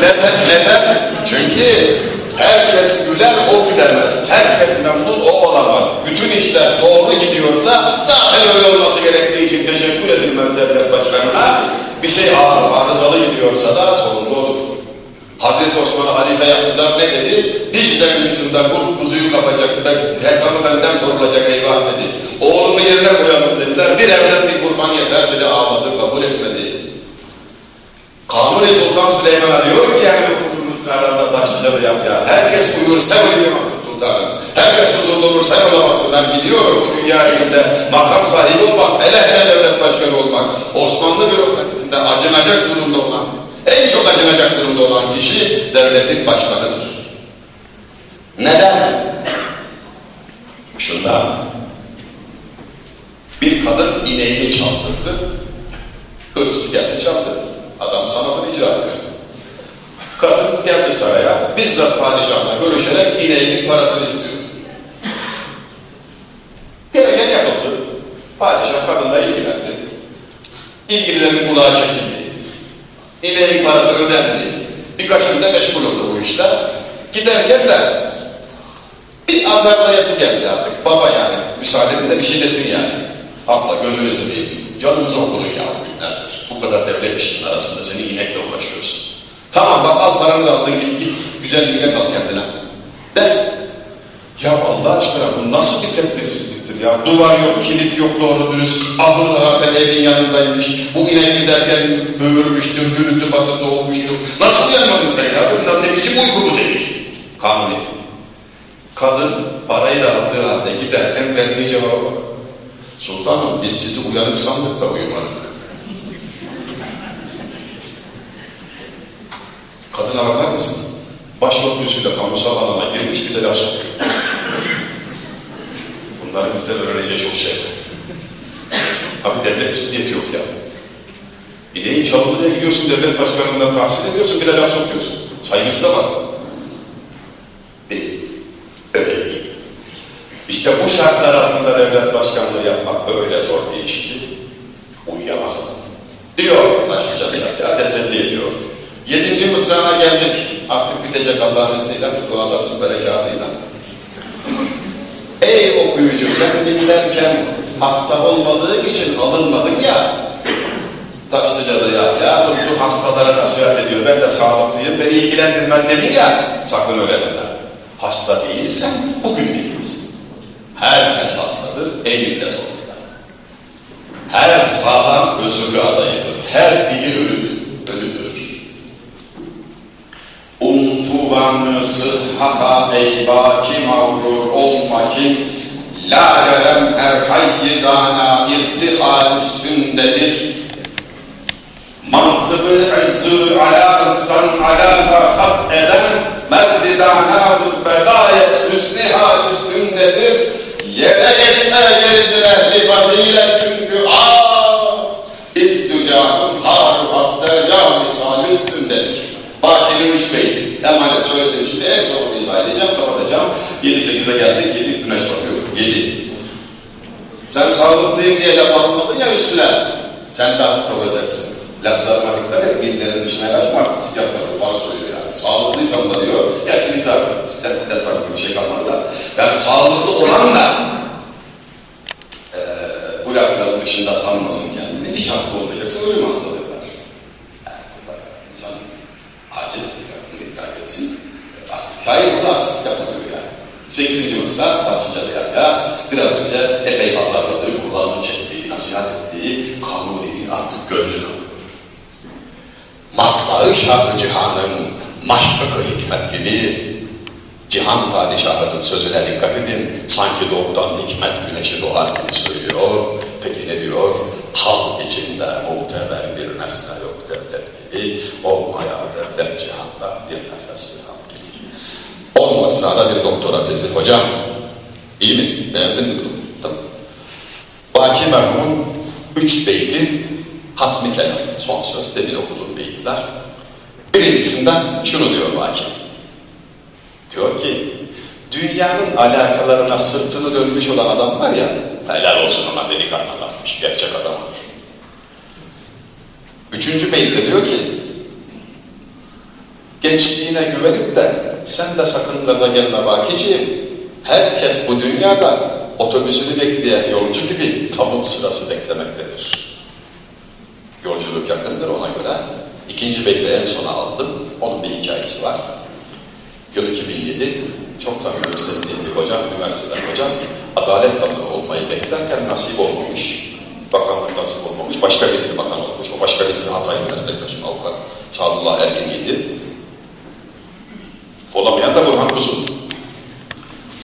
neden? Neden? Çünkü herkes güler, o gülemez. Herkes memnun, o olamaz. Bütün işler doğru gidiyorsa zaten öyle olması gerektiği için teşekkür edilmez devlet başkanına. Bir şey ağır, arızalı gidiyorsa da sorumlu olur. Hazreti Osman'ı halife yaptılar ne dedi? Dicle kıyısında kurt kuzuyu kapacak, ben, hesabı benden sorulacak eyvah dedi. Oğlumu yerine koyalım dediler, bir evden bir kurban yeter dedi ağladı, kabul etmedi. Kanuni Sultan Süleyman'a diyor ki yani bu kuruluşlarında taşlıcalı yap ya. Herkes uyur sen uyuyamazsın sultanım. Herkes huzurlu olur sen olamazsın. Ben biliyorum bu dünya elinde makam sahibi olmak, hele hele devlet başkanı olmak, Osmanlı bürokrasisinde acınacak durumda olan, en çok acınacak durumda olan kişi devletin başkanıdır. Neden? Şundan. Bir kadın ineğini çaldırdı. Hırsız geldi çaldı. Adam sanatını icra ediyor. Kadın geldi saraya, bizzat padişahla görüşerek ineğinin parasını istiyor. Gereken yapıldı. Padişah kadınla ilgilendi. İlgililerin kulağı çekildi. İneğin parası ödendi. Birkaç günde meşgul oldu bu işler. Giderken de bir azarlayası geldi artık. Baba yani, müsaadenle bir şey desin yani. Abla gözünü seveyim. Canınıza okunun ya. Nedir? Bu kadar devlet işinin arasında seni inekle uğraşıyorsun. Tamam bak al paranı aldın git git. Güzel bir inek al kendine. De. Ya Allah aşkına bu nasıl bir tedbirsizliktir ya? Duvar yok, kilit yok doğru dürüst. Ahır zaten evin yanındaymış. Bu inek giderken böğürmüştür, gürültü batırdı olmuştur. Nasıl uyanmadın sen ya? Bunlar ne biçim uyku bu demiş. Kanuni. Kadın parayı da aldığı halde giderken verdiği cevaba bak. Sultanım biz sizi uyanık sandık da uyumadık. Kadına bakar mısın? Başörtüsüyle kamusal alana girmiş bir de laf sokuyor. Bunların bizden öğreneceği çok şey var. Abi devlet ciddiyeti yok ya. İneğin çalındı diye gidiyorsun devlet başkanından tahsil ediyorsun bir de laf sokuyorsun. Saygısı da var. Değil. Öyle. İşte bu şartlar altında devlet başkanlığı yapmak öyle zor bir iş ki uyuyamaz. Diyor Taşlıcalı ya, teselli ediyor. Yedinci mısrana geldik. Artık bitecek Allah'ın izniyle, dualarımız berekatıyla. Ey okuyucu sen dinlerken hasta olmadığı için alınmadın ya. Taşlıcalı ya, ya tuttu hastalara nasihat ediyor. Ben de sağlıklıyım, beni ilgilendirmez dedin ya. Sakın öyle deme. Hasta değilsen bugün değilsin. Herkes hastadır, elinde sonunda. Her sağlam özürlü adayıdır. Her dili ölüdür. ölüdür. Unfuvanı sıhhata ey baki mağrur olma kim La cerem her hayyi dana irtihal üstündedir. Mansıbı izzü ala ıktan ala kat eden Merdidana rütbe gayet hüsni hal üstündedir. Yere geçse yeridir ehli fazilet çünkü ah İzdücanın haru hasta ya misal üstündedir Üç beyti. Emanet söylediğim şimdi en son izah edeceğim, kapatacağım. 7-8'e geldik, 7 güneş bakıyor. 7. Sen sağlıklıyım diye laf almadın ya üstüne. Sen de hasta olacaksın. Laflarına dikkat et, bilgilerin dışına kaçma, artistik yapma. Bana söylüyor yani. Sağlıklıysam da diyor, gerçi biz artık sistemden takip bir şey kalmadı da. Yani sağlıklı olan da e, bu lafların dışında sanmasın kendini. Hiç hasta olmayacaksın, ölüm hastalığı var. Yani, insan aciz etsin. Artistik. Hayır bu da artistik yapılıyor yani. Sekizinci mısra Taşlıcalı Yahya biraz önce epey azarladığı, kulağını çektiği, nasihat ettiği kanuninin artık gönlünü Matlağı şahı cihanın maşrıkı hikmet gibi Cihan padişahının sözüne dikkat edin. Sanki doğudan hikmet güneşi doğar gibi söylüyor. Peki ne diyor? Halk içinde muteber bir nesne yok gibi. Olmaya devlet cihanda bir nefes gibi. On mısrada bir doktora tezi. Hocam iyi mi? Beğendin mi bunu? Tamam. Baki merhumun üç beyti hatmi kelam. Son söz demin okuduğum beyitler. Birincisinden şunu diyor Baki. Diyor ki, dünyanın alakalarına sırtını dönmüş olan adam var ya, helal olsun ona delikanlı adammış, gerçek adam olur. Üçüncü beytte diyor ki, gençliğine güvenip de sen de sakın gaza gelme bakiciğim. Herkes bu dünyada otobüsünü bekleyen yolcu gibi tabut sırası beklemektedir. Yolculuk yakındır ona göre. İkinci beyti en sona aldım. Onun bir hikayesi var. Yıl 2007, çok tanıdığım sevdiğim bir hocam, üniversiteden hocam, adalet bakanı olmayı beklerken nasip olmamış. Bakanlık nasip olmamış, başka birisi bakan olmuş. O başka birisi Hataylı meslektaşım, avukat Sadullah Ergin idi. Olamayan da Burhan Kuzu.